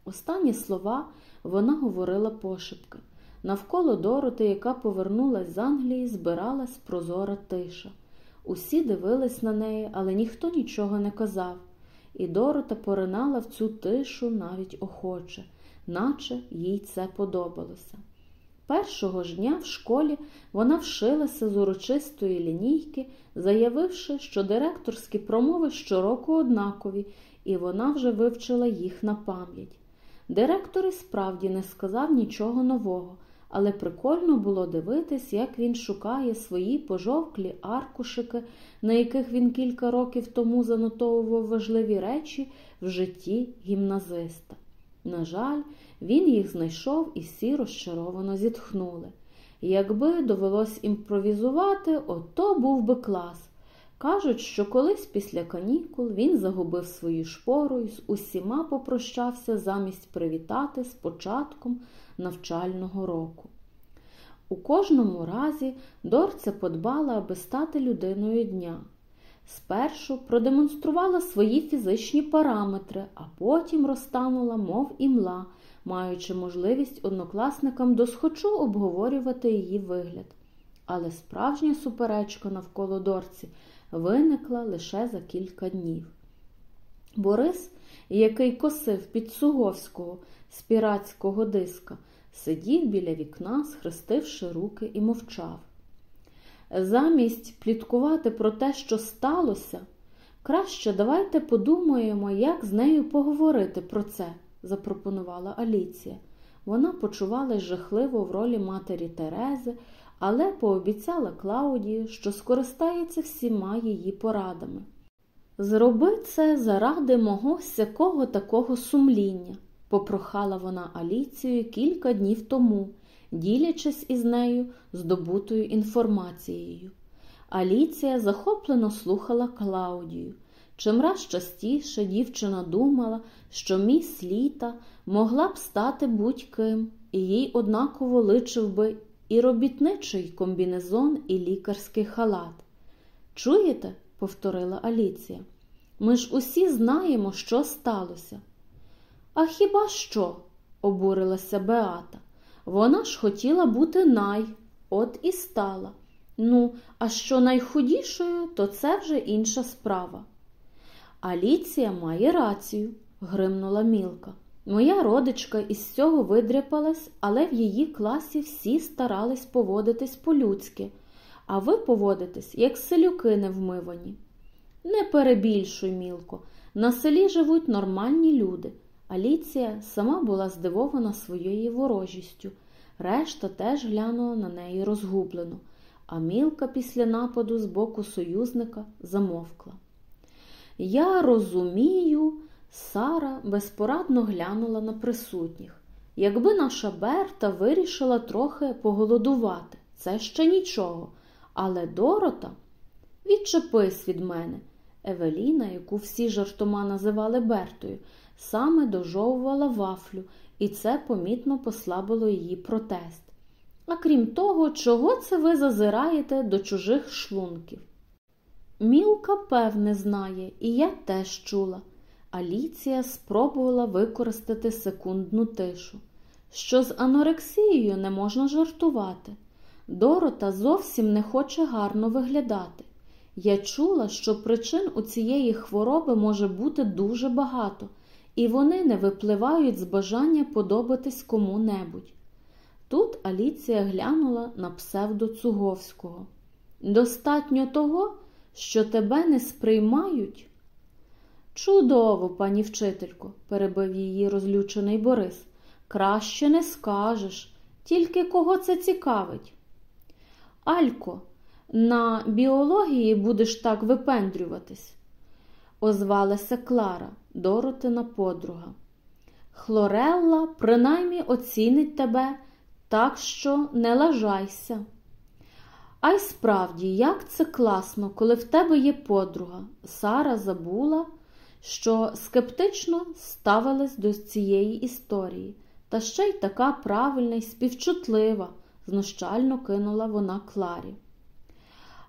Останні слова вона говорила пошепки. Навколо Дороти, яка повернулась з Англії, збиралась прозора тиша. Усі дивились на неї, але ніхто нічого не казав, і Дорота поринала в цю тишу навіть охоче, наче їй це подобалося. Першого ж дня в школі вона вшилася з урочистої лінійки, заявивши, що директорські промови щороку однакові, і вона вже вивчила їх на пам'ять. Директор і справді не сказав нічого нового, але прикольно було дивитись, як він шукає свої пожовклі аркушики, на яких він кілька років тому занотовував важливі речі в житті гімназиста. На жаль, він їх знайшов і всі розчаровано зітхнули. Якби довелось імпровізувати, ото був би клас. Кажуть, що колись після канікул він загубив свою шпору і з усіма попрощався замість привітати з початком навчального року. У кожному разі Дорце подбала, аби стати людиною дня. Спершу продемонструвала свої фізичні параметри, а потім розтанула, мов імла, маючи можливість однокласникам досхочу обговорювати її вигляд. Але справжня суперечка навколо Дорці виникла лише за кілька днів. Борис, який косив під Суговського з піратського диска, сидів біля вікна, схрестивши руки і мовчав. Замість пліткувати про те, що сталося, краще давайте подумаємо, як з нею поговорити про це, запропонувала Аліція. Вона почувалась жахливо в ролі матері Терези, але пообіцяла Клаудію, що скористається всіма її порадами. Зроби це заради мого сякого такого сумління, попрохала вона Аліцію кілька днів тому, ділячись із нею здобутою інформацією. Аліція захоплено слухала Клаудію. Чимраз частіше дівчина думала, що міс літа могла б стати будь-ким, і їй однаково личив би і робітничий комбінезон, і лікарський халат. Чуєте? повторила Аліція. Ми ж усі знаємо, що сталося. А хіба що? обурилася Беата. Вона ж хотіла бути най, от і стала. Ну, а що найхудішою, то це вже інша справа. Аліція має рацію, гримнула Мілка. Моя родичка із цього видряпалась, але в її класі всі старались поводитись по-людськи, а ви поводитесь, як селюки невмивані. Не перебільшуй, мілко, на селі живуть нормальні люди. Аліція сама була здивована своєю ворожістю, решта теж глянула на неї розгублено, а мілка після нападу з боку союзника замовкла. Я розумію, Сара безпорадно глянула на присутніх. Якби наша Берта вирішила трохи поголодувати, це ще нічого. Але Дорота відчепись від мене. Евеліна, яку всі жартома називали Бертою, саме дожовувала вафлю, і це помітно послабило її протест. А крім того, чого це ви зазираєте до чужих шлунків? Мілка, певне, знає, і я теж чула. Аліція спробувала використати секундну тишу. Що з анорексією не можна жартувати. Дорота зовсім не хоче гарно виглядати. Я чула, що причин у цієї хвороби може бути дуже багато, і вони не випливають з бажання подобатись кому-небудь. Тут Аліція глянула на псевдо Цуговського. Достатньо того, що тебе не сприймають. Чудово, пані вчителько, перебив її розлючений Борис. Краще не скажеш, тільки кого це цікавить. Алько, на біології будеш так випендрюватись, озвалася Клара, Доротина подруга. Хлорелла принаймні оцінить тебе, так що не лажайся. А й справді, як це класно, коли в тебе є подруга. Сара забула, що скептично ставилась до цієї історії, та ще й така правильна й співчутлива, знущально кинула вона Кларі.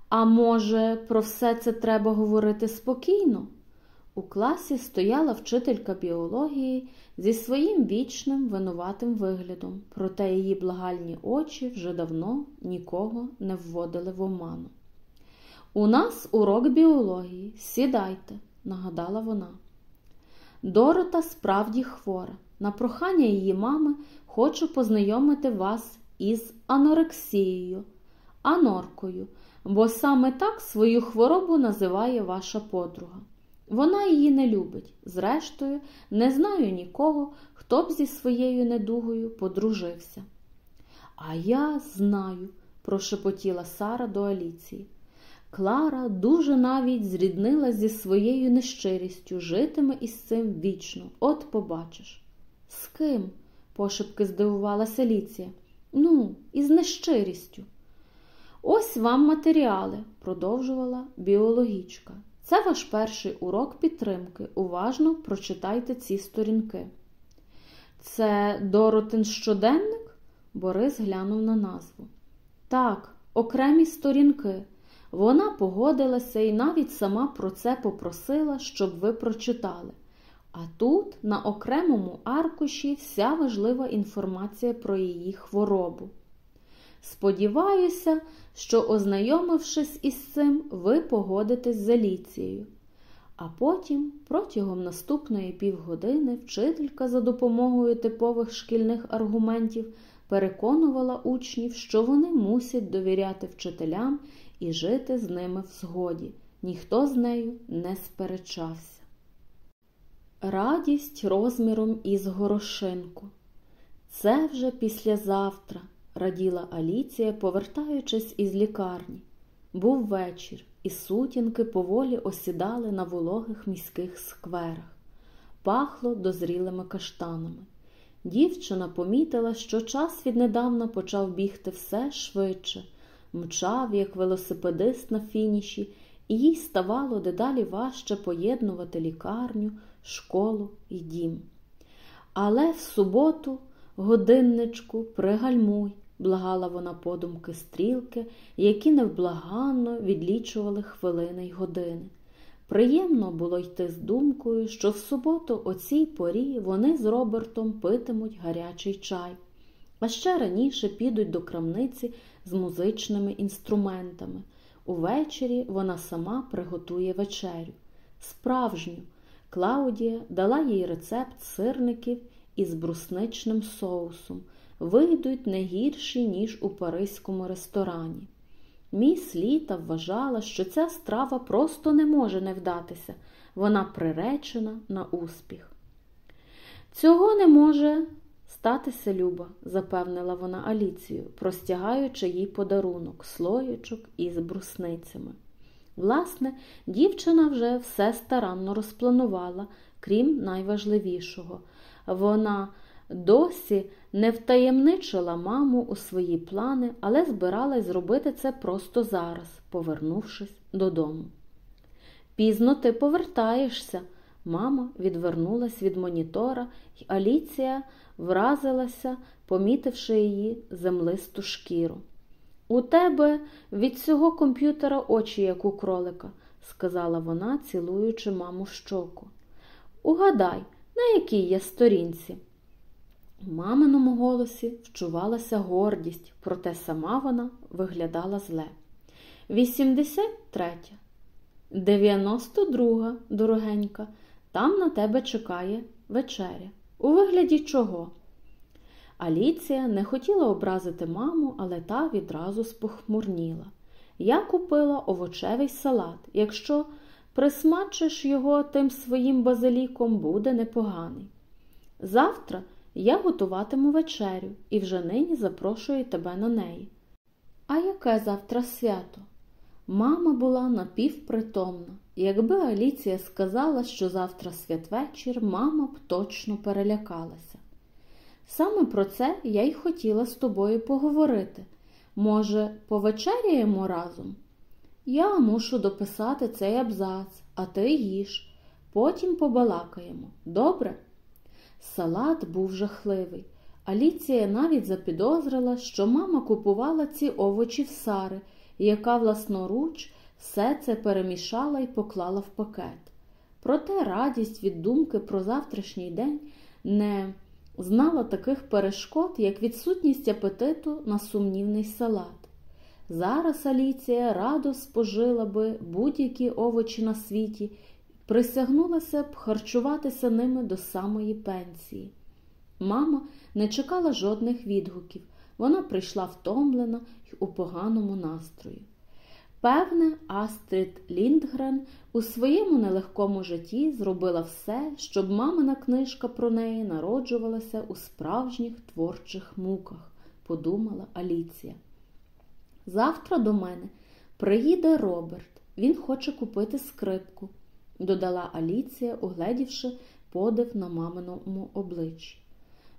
А може, про все це треба говорити спокійно? У класі стояла вчителька біології зі своїм вічним винуватим виглядом, проте її благальні очі вже давно нікого не вводили в оману. У нас урок біології, сідайте, нагадала вона. Дорота справді хвора. На прохання її мами хочу познайомити вас із анорексією, аноркою, бо саме так свою хворобу називає ваша подруга. Вона її не любить. Зрештою, не знаю нікого, хто б зі своєю недугою подружився. А я знаю, прошепотіла Сара до Аліції. Клара дуже навіть зріднилась зі своєю нещирістю, житиме із цим вічно, от побачиш. З ким? пошепки здивувалася Ліція. Ну, із нещирістю. Ось вам матеріали, продовжувала біологічка. Це ваш перший урок підтримки. Уважно прочитайте ці сторінки. Це Доротин щоденник? Борис глянув на назву. Так, окремі сторінки. Вона погодилася і навіть сама про це попросила, щоб ви прочитали. А тут на окремому аркуші вся важлива інформація про її хворобу. Сподіваюся, що, ознайомившись із цим, ви погодитесь з Аліцією. А потім, протягом наступної півгодини, вчителька за допомогою типових шкільних аргументів переконувала учнів, що вони мусять довіряти вчителям і жити з ними в згоді. Ніхто з нею не сперечався. Радість розміром із горошинку. Це вже післязавтра, раділа Аліція, повертаючись із лікарні. Був вечір, і сутінки поволі осідали на вологих міських скверах, пахло дозрілими каштанами. Дівчина помітила, що час віднедавна почав бігти все швидше, мчав, як велосипедист на фініші, і їй ставало дедалі важче поєднувати лікарню, школу і дім. Але в суботу, годинничку, пригальмуй, благала вона подумки стрілки, які невблаганно відлічували хвилини й години. Приємно було йти з думкою, що в суботу о цій порі вони з Робертом питимуть гарячий чай, а ще раніше підуть до крамниці з музичними інструментами. Увечері вона сама приготує вечерю. Справжню, Клаудія дала їй рецепт сирників із брусничним соусом. Вийдуть не гірші, ніж у паризькому ресторані. Міс Літа вважала, що ця страва просто не може не вдатися, вона приречена на успіх. Цього не може статися, Люба, запевнила вона Аліцію, простягаючи їй подарунок, слоєчок із брусницями. Власне, дівчина вже все старанно розпланувала, крім найважливішого. Вона досі не втаємничила маму у свої плани, але збиралась зробити це просто зараз, повернувшись додому. Пізно ти повертаєшся. Мама відвернулась від монітора, і Аліція вразилася, помітивши її землисту шкіру. У тебе від цього комп'ютера очі, як у кролика, сказала вона, цілуючи маму щоку. Угадай, на якій я сторінці. У маминому голосі вчувалася гордість, проте сама вона виглядала зле. Вісімдесят третя. Дев'яносто друга, дорогенька, там на тебе чекає вечеря. У вигляді чого? Аліція не хотіла образити маму, але та відразу спохмурніла. Я купила овочевий салат. Якщо присмачиш його тим своїм базиліком, буде непоганий. Завтра я готуватиму вечерю і вже нині запрошую тебе на неї. А яке завтра свято? Мама була напівпритомна. Якби Аліція сказала, що завтра святвечір, мама б точно перелякалася. Саме про це я й хотіла з тобою поговорити. Може, повечеряємо разом? Я мушу дописати цей абзац, а ти їж. Потім побалакаємо. Добре? Салат був жахливий. Аліція навіть запідозрила, що мама купувала ці овочі в Сари, яка власноруч все це перемішала і поклала в пакет. Проте радість від думки про завтрашній день не знала таких перешкод, як відсутність апетиту на сумнівний салат. Зараз Аліція радо спожила би будь-які овочі на світі присягнулася б харчуватися ними до самої пенсії. Мама не чекала жодних відгуків. Вона прийшла втомлена й у поганому настрої. Певне, Астрид Ліндгрен у своєму нелегкому житті зробила все, щоб мамина книжка про неї народжувалася у справжніх творчих муках, подумала Аліція. Завтра до мене приїде Роберт. Він хоче купити скрипку додала Аліція, угледівши подив на маминому обличчі.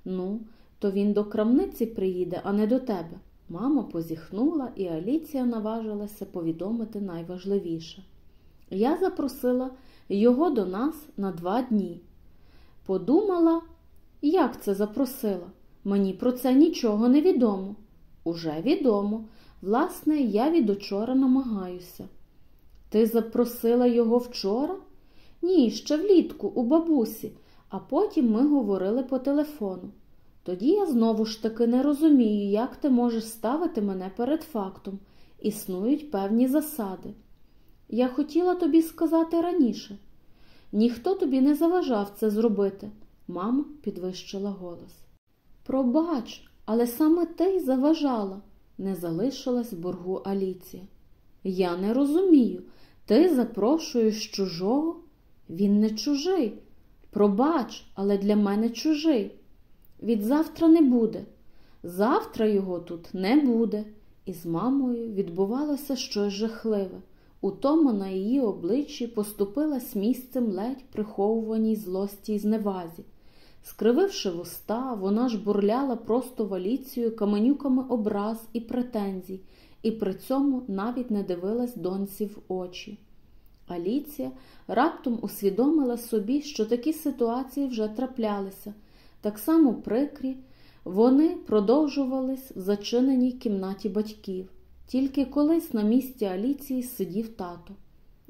Ну, то він до крамниці приїде, а не до тебе. Мама позіхнула, і Аліція наважилася повідомити найважливіше. Я запросила його до нас на два дні. Подумала, як це запросила? Мені про це нічого не відомо. Уже відомо. Власне, я від учора намагаюся. Ти запросила його вчора? Ні, ще влітку, у бабусі, а потім ми говорили по телефону. Тоді я знову ж таки не розумію, як ти можеш ставити мене перед фактом. Існують певні засади. Я хотіла тобі сказати раніше. Ніхто тобі не заважав це зробити. Мама підвищила голос. Пробач, але саме ти й заважала, не залишилась в боргу Аліція. Я не розумію. Ти запрошуєш чужого? Він не чужий. Пробач, але для мене чужий. Від завтра не буде. Завтра його тут не буде. І з мамою відбувалося щось жахливе. У тому на її обличчі поступилась місцем ледь приховуваній злості й зневазі. Скрививши вуста, вона ж бурляла просто валіцію каменюками образ і претензій, і при цьому навіть не дивилась доньці в очі. Аліція раптом усвідомила собі, що такі ситуації вже траплялися, так само прикрі, вони продовжувались в зачиненій кімнаті батьків. Тільки колись на місці Аліції сидів тато.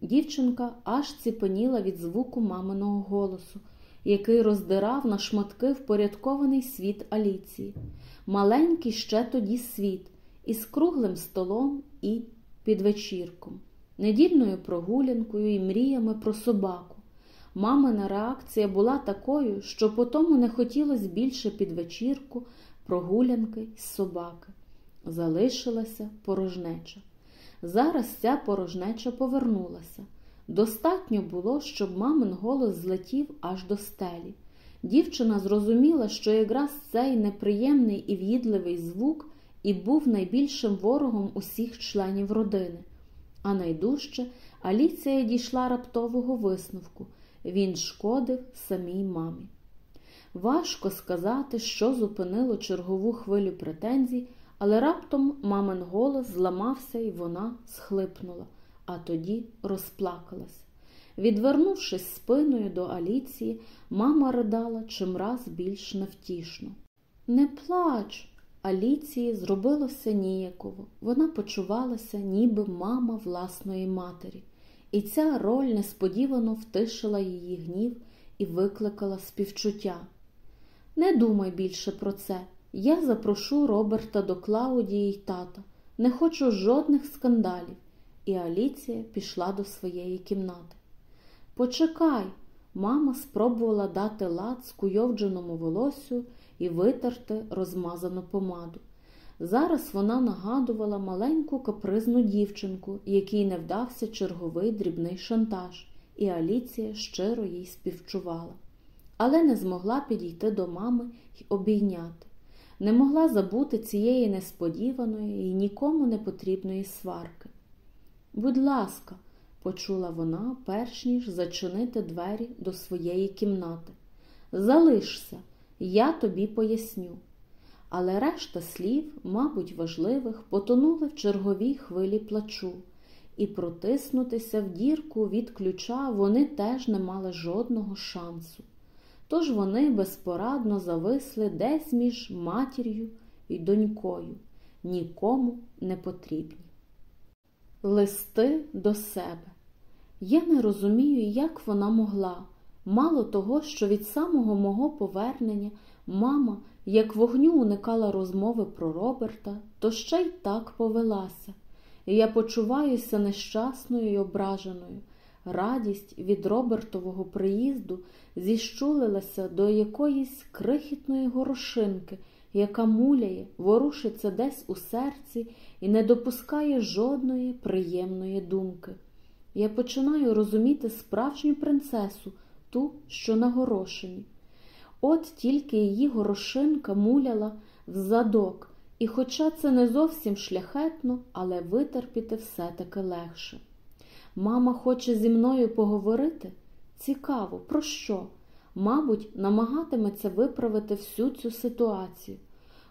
Дівчинка аж ціпеніла від звуку маминого голосу, який роздирав на шматки впорядкований світ Аліції, маленький ще тоді світ, із круглим столом і підвечірком, недільною прогулянкою і мріями про собаку. Мамина реакція була такою, що потому не хотілося більше під вечірку, прогулянки й собаки. Залишилася порожнеча. Зараз ця порожнеча повернулася. Достатньо було, щоб мамин голос злетів аж до стелі. Дівчина зрозуміла, що якраз цей неприємний і в'їдливий звук і був найбільшим ворогом усіх членів родини. А найдужче Аліція дійшла раптового висновку він шкодив самій мамі. Важко сказати, що зупинило чергову хвилю претензій, але раптом мамин голос зламався і вона схлипнула, а тоді розплакалась. Відвернувшись спиною до Аліції, мама ридала чимраз більш невтішно. Не плач. Аліції зробилося ніяково. Вона почувалася, ніби мама власної матері і ця роль несподівано втишила її гнів і викликала співчуття. Не думай більше про це. Я запрошу Роберта до Клаудії й тата. Не хочу жодних скандалів. І Аліція пішла до своєї кімнати. Почекай, мама спробувала дати лад скуйовдженому волосю і витерти розмазану помаду. Зараз вона нагадувала маленьку капризну дівчинку, якій не вдався черговий дрібний шантаж, і Аліція щиро їй співчувала. Але не змогла підійти до мами й обійняти, не могла забути цієї несподіваної і нікому не потрібної сварки. Будь ласка, почула вона, перш ніж зачинити двері до своєї кімнати. Залишся, я тобі поясню але решта слів, мабуть, важливих, потонули в черговій хвилі плачу, і протиснутися в дірку від ключа вони теж не мали жодного шансу. Тож вони безпорадно зависли десь між матір'ю і донькою, нікому не потрібні. Листи до себе. Я не розумію, як вона могла. Мало того, що від самого мого повернення мама як вогню уникала розмови про Роберта, то ще й так повелася, і я почуваюся нещасною й ображеною. Радість від Робертового приїзду зіщулилася до якоїсь крихітної горошинки, яка муляє, ворушиться десь у серці і не допускає жодної приємної думки. Я починаю розуміти справжню принцесу, ту, що на горошині. От тільки її горошинка муляла в задок, і, хоча це не зовсім шляхетно, але витерпіти все-таки легше. Мама хоче зі мною поговорити? Цікаво, про що? Мабуть, намагатиметься виправити всю цю ситуацію.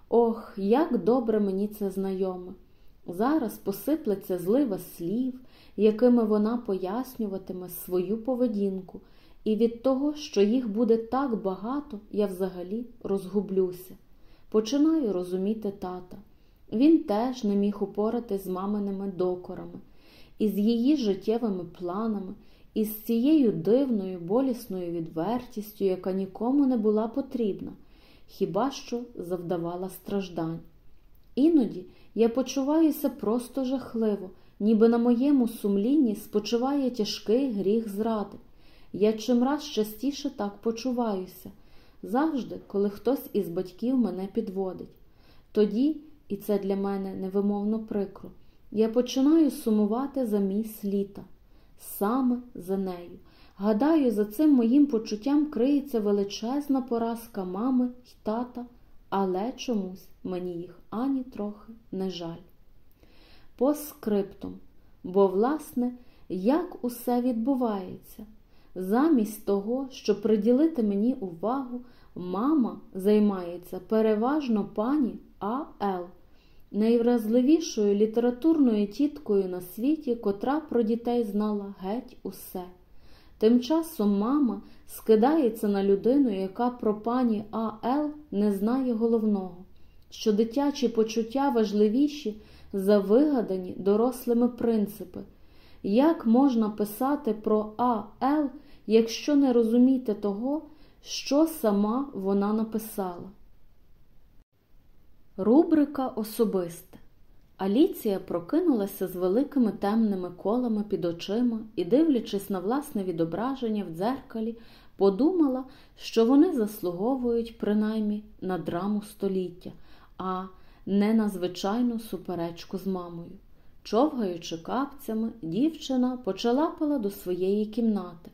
Ох, як добре мені це знайоме. Зараз посиплеться злива слів, якими вона пояснюватиме свою поведінку. І від того, що їх буде так багато, я взагалі розгублюся. Починаю розуміти тата. Він теж не міг упоратись з маминими докорами, із її життєвими планами, із цією дивною, болісною відвертістю, яка нікому не була потрібна, хіба що завдавала страждань. Іноді я почуваюся просто жахливо, ніби на моєму сумлінні спочиває тяжкий гріх зради. Я чимраз частіше так почуваюся, завжди, коли хтось із батьків мене підводить. Тоді, і це для мене невимовно прикро, я починаю сумувати за міс літа, саме за нею. Гадаю, за цим моїм почуттям криється величезна поразка мами й тата, але чомусь мені їх ані трохи не жаль. По скриптум, бо, власне, як усе відбувається. Замість того, щоб приділити мені увагу, мама займається переважно пані А.Л., найвразливішою літературною тіткою на світі, котра про дітей знала геть усе. Тим часом мама скидається на людину, яка про пані А.Л. не знає головного, що дитячі почуття важливіші за вигадані дорослими принципи. Як можна писати про А.Л., якщо не розуміти того, що сама вона написала? Рубрика Особисте. Аліція прокинулася з великими темними колами під очима і, дивлячись на власне відображення в дзеркалі, подумала, що вони заслуговують принаймні на драму століття, а не на звичайну суперечку з мамою. Човгаючи капцями, дівчина почалапала до своєї кімнати.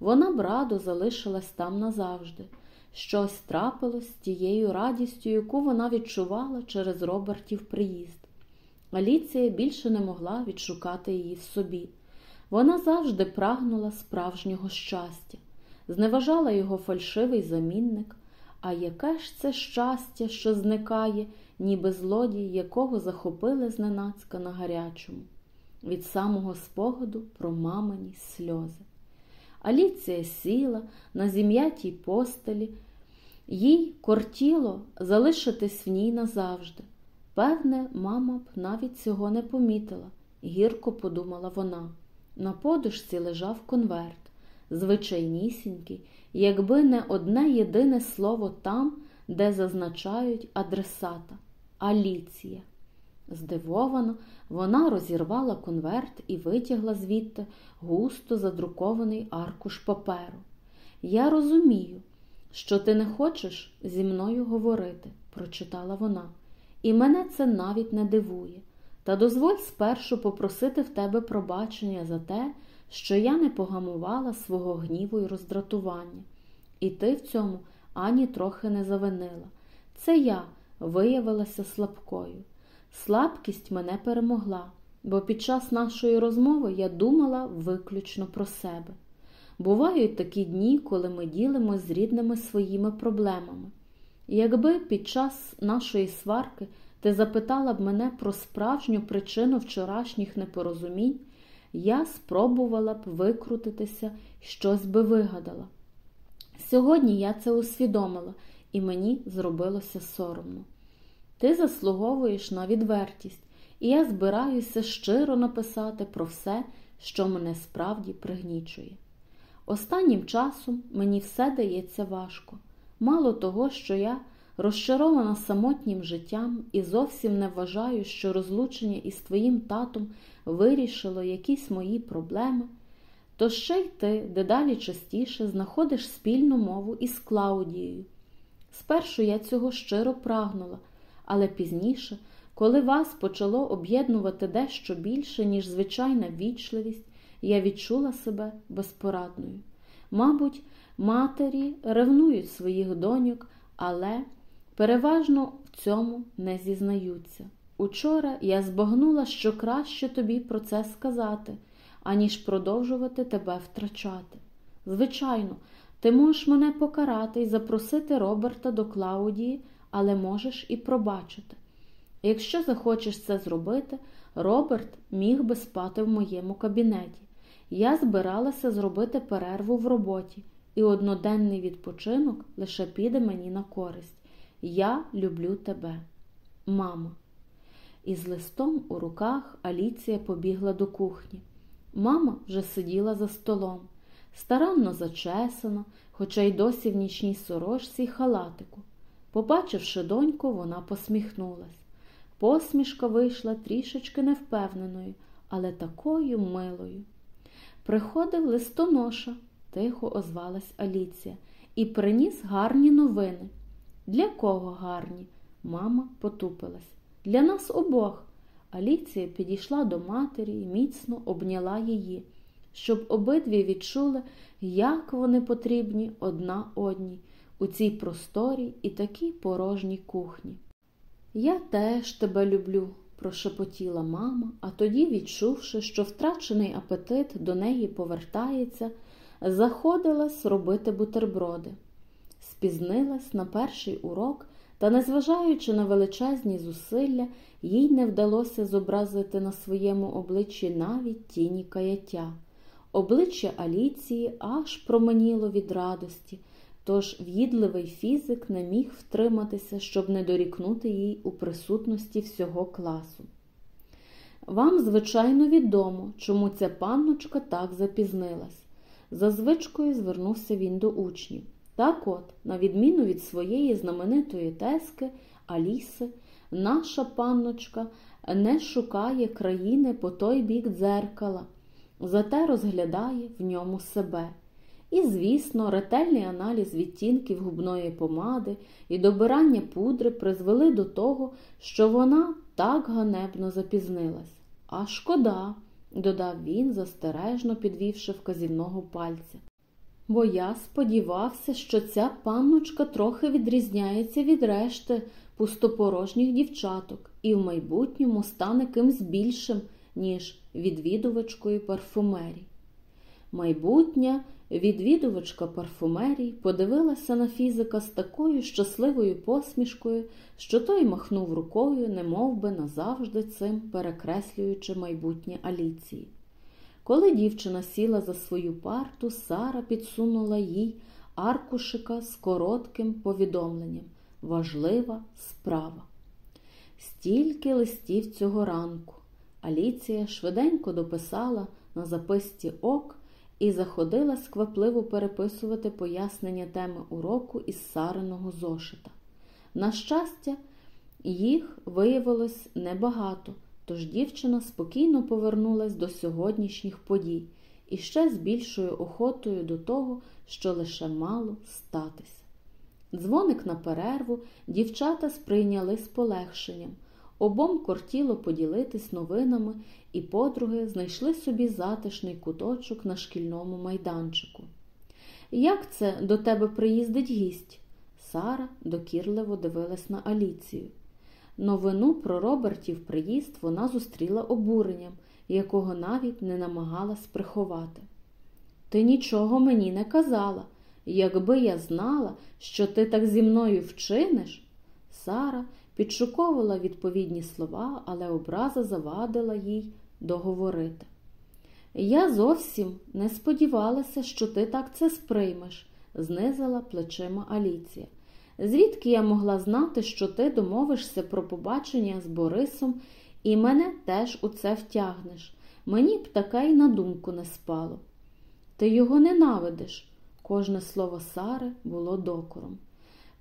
Вона б радо залишилась там назавжди. Щось трапилось з тією радістю, яку вона відчувала через Робертів приїзд. Аліція більше не могла відшукати її в собі. Вона завжди прагнула справжнього щастя, зневажала його фальшивий замінник. А яке ж це щастя, що зникає, ніби злодій, якого захопили зненацька на гарячому, від самого спогаду про мамині сльози. Аліція сіла на зім'ятій постелі, їй кортіло залишитись в ній назавжди. Певне, мама б навіть цього не помітила, гірко подумала вона. На подушці лежав конверт, звичайнісінький, якби не одне єдине слово там, де зазначають адресата Аліція. Здивовано, вона розірвала конверт і витягла звідти густо задрукований аркуш паперу. Я розумію, що ти не хочеш зі мною говорити, прочитала вона, і мене це навіть не дивує. Та дозволь спершу попросити в тебе пробачення за те, що я не погамувала свого гніву і роздратування. І ти в цьому ані трохи не завинила. Це я виявилася слабкою. Слабкість мене перемогла, бо під час нашої розмови я думала виключно про себе. Бувають такі дні, коли ми ділимося з рідними своїми проблемами. Якби під час нашої сварки ти запитала б мене про справжню причину вчорашніх непорозумінь, я спробувала б викрутитися щось би вигадала. Сьогодні я це усвідомила, і мені зробилося соромно. Ти заслуговуєш на відвертість, і я збираюся щиро написати про все, що мене справді пригнічує. Останнім часом мені все дається важко. Мало того, що я розчарована самотнім життям і зовсім не вважаю, що розлучення із твоїм татом вирішило якісь мої проблеми, то ще й ти дедалі частіше знаходиш спільну мову із Клаудією. Спершу я цього щиро прагнула, але пізніше, коли вас почало об'єднувати дещо більше, ніж звичайна вічливість, я відчула себе безпорадною. Мабуть, матері ревнують своїх доньок, але переважно в цьому не зізнаються. Учора я збагнула, що краще тобі про це сказати, аніж продовжувати тебе втрачати. Звичайно, ти можеш мене покарати і запросити Роберта до Клаудії, але можеш і пробачити. Якщо захочеш це зробити, Роберт міг би спати в моєму кабінеті. Я збиралася зробити перерву в роботі, і одноденний відпочинок лише піде мені на користь. Я люблю тебе, мама. і з листом у руках Аліція побігла до кухні. Мама вже сиділа за столом, старанно зачесана, хоча й досі в нічній сорочці й халатику. Побачивши доньку, вона посміхнулась. Посмішка вийшла трішечки невпевненою, але такою милою. Приходив листоноша, тихо озвалась Аліція, і приніс гарні новини. Для кого гарні? Мама потупилась. Для нас обох. Аліція підійшла до матері і міцно обняла її, щоб обидві відчули, як вони потрібні одна одній у цій просторій і такій порожній кухні. Я теж тебе люблю, прошепотіла мама, а тоді, відчувши, що втрачений апетит до неї повертається, заходилась робити бутерброди. Спізнилась на перший урок, та, незважаючи на величезні зусилля, їй не вдалося зобразити на своєму обличчі навіть тіні каяття. Обличчя Аліції аж променіло від радості, тож в'їдливий фізик не міг втриматися, щоб не дорікнути їй у присутності всього класу. Вам, звичайно, відомо, чому ця панночка так запізнилась. За звичкою звернувся він до учнів. Так от, на відміну від своєї знаменитої тески Аліси, наша панночка не шукає країни по той бік дзеркала, зате розглядає в ньому себе. І, звісно, ретельний аналіз відтінків губної помади і добирання пудри призвели до того, що вона так ганебно запізнилась. А шкода, додав він, застережно підвівши вказівного пальця. Бо я сподівався, що ця панночка трохи відрізняється від решти пустопорожніх дівчаток і в майбутньому стане кимсь більшим, ніж відвідувачкою парфумерії. Майбутня відвідувачка парфумерій подивилася на фізика з такою щасливою посмішкою, що той махнув рукою, не би назавжди цим перекреслюючи майбутнє Аліції. Коли дівчина сіла за свою парту, Сара підсунула їй аркушика з коротким повідомленням Важлива справа. Стільки листів цього ранку. Аліція швиденько дописала на записці ок і заходила сквапливо переписувати пояснення теми уроку із Сариного зошита. На щастя, їх виявилось небагато, тож дівчина спокійно повернулась до сьогоднішніх подій і ще з більшою охотою до того, що лише мало статися. Дзвоник на перерву дівчата сприйняли з полегшенням. Обом кортіло поділитись новинами, і подруги знайшли собі затишний куточок на шкільному майданчику. Як це до тебе приїздить гість? Сара докірливо дивилась на Аліцію. Новину про Робертів приїзд вона зустріла обуренням, якого навіть не намагалась приховати. Ти нічого мені не казала. Якби я знала, що ти так зі мною вчиниш, Сара підшуковувала відповідні слова, але образа завадила їй договорити. Я зовсім не сподівалася, що ти так це сприймеш, знизила плечима Аліція. Звідки я могла знати, що ти домовишся про побачення з Борисом і мене теж у це втягнеш? Мені б таке й на думку не спало. Ти його ненавидиш. Кожне слово Сари було докором.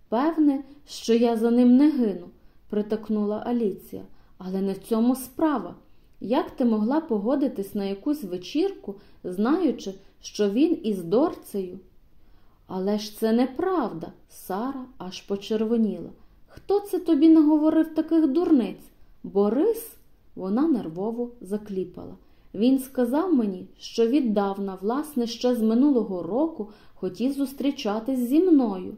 Певне, що я за ним не гину, притакнула Аліція, але не в цьому справа. Як ти могла погодитись на якусь вечірку, знаючи, що він із дорцею? Але ж це неправда, Сара аж почервоніла. Хто це тобі наговорив таких дурниць? Борис? Вона нервово закліпала. Він сказав мені, що віддавна, власне, ще з минулого року хотів зустрічатись зі мною.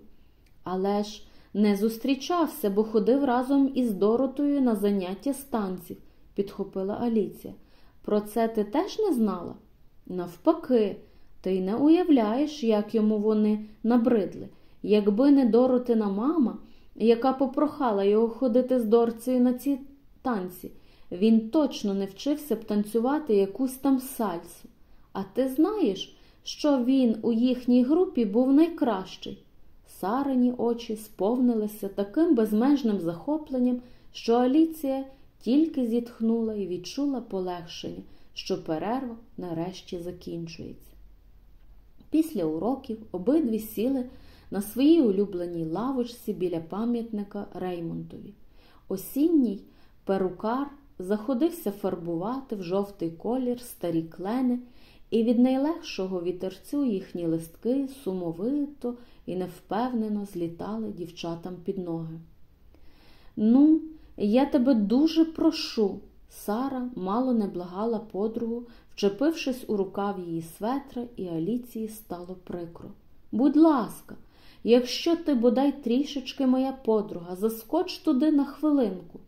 Але ж не зустрічався, бо ходив разом із Доротою на заняття станців, підхопила Аліція. Про це ти теж не знала? Навпаки, ти й не уявляєш, як йому вони набридли. Якби не Доротина мама, яка попрохала його ходити з Дорцею на ці танці, він точно не вчився б танцювати якусь там сальсу. А ти знаєш, що він у їхній групі був найкращий? Сарині очі сповнилися таким безмежним захопленням, що Аліція тільки зітхнула і відчула полегшення, що перерва нарешті закінчується. Після уроків обидві сіли на своїй улюбленій лавочці біля пам'ятника Реймонтові. Осінній перукар заходився фарбувати в жовтий колір старі клени, і від найлегшого вітерцю їхні листки сумовито і невпевнено злітали дівчатам під ноги. Ну, я тебе дуже прошу. Сара мало не благала подругу, вчепившись у рукав її светра, і Аліції стало прикро. Будь ласка, якщо ти бодай трішечки моя подруга, заскоч туди на хвилинку.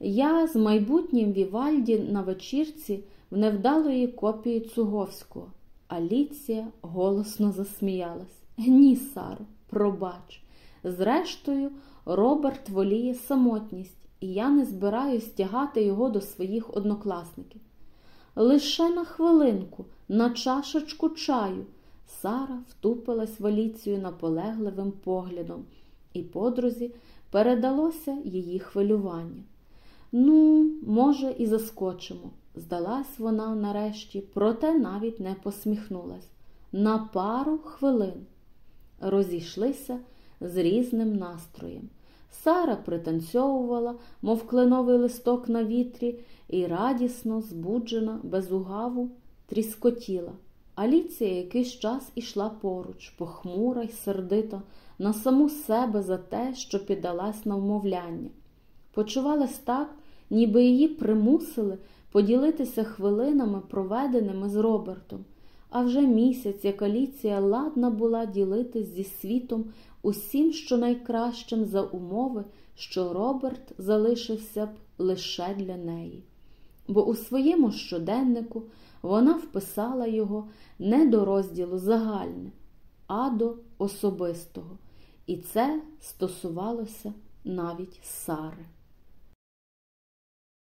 Я з майбутнім Вівальді на вечірці в невдалої копії Цуговського. Аліція голосно засміялась. Ні, Саро, пробач. Зрештою, Роберт воліє самотність, і я не збираюсь тягати його до своїх однокласників. Лише на хвилинку, на чашечку чаю. Сара втупилась в Аліцію наполегливим поглядом, і подрузі передалося її хвилювання. Ну, може, і заскочимо, здалась вона нарешті, проте навіть не посміхнулась. На пару хвилин розійшлися з різним настроєм. Сара пританцьовувала, мов кленовий листок на вітрі, і радісно, збуджена, без угаву, тріскотіла. Аліція якийсь час ішла поруч, похмура й сердита, на саму себе за те, що піддалась на вмовляння. Почувалась так, ніби її примусили поділитися хвилинами, проведеними з Робертом. А вже місяць, як Аліція ладна була ділитись зі світом усім, що найкращим за умови, що Роберт залишився б лише для неї. Бо у своєму щоденнику вона вписала його не до розділу загальне, а до особистого. І це стосувалося навіть Сари.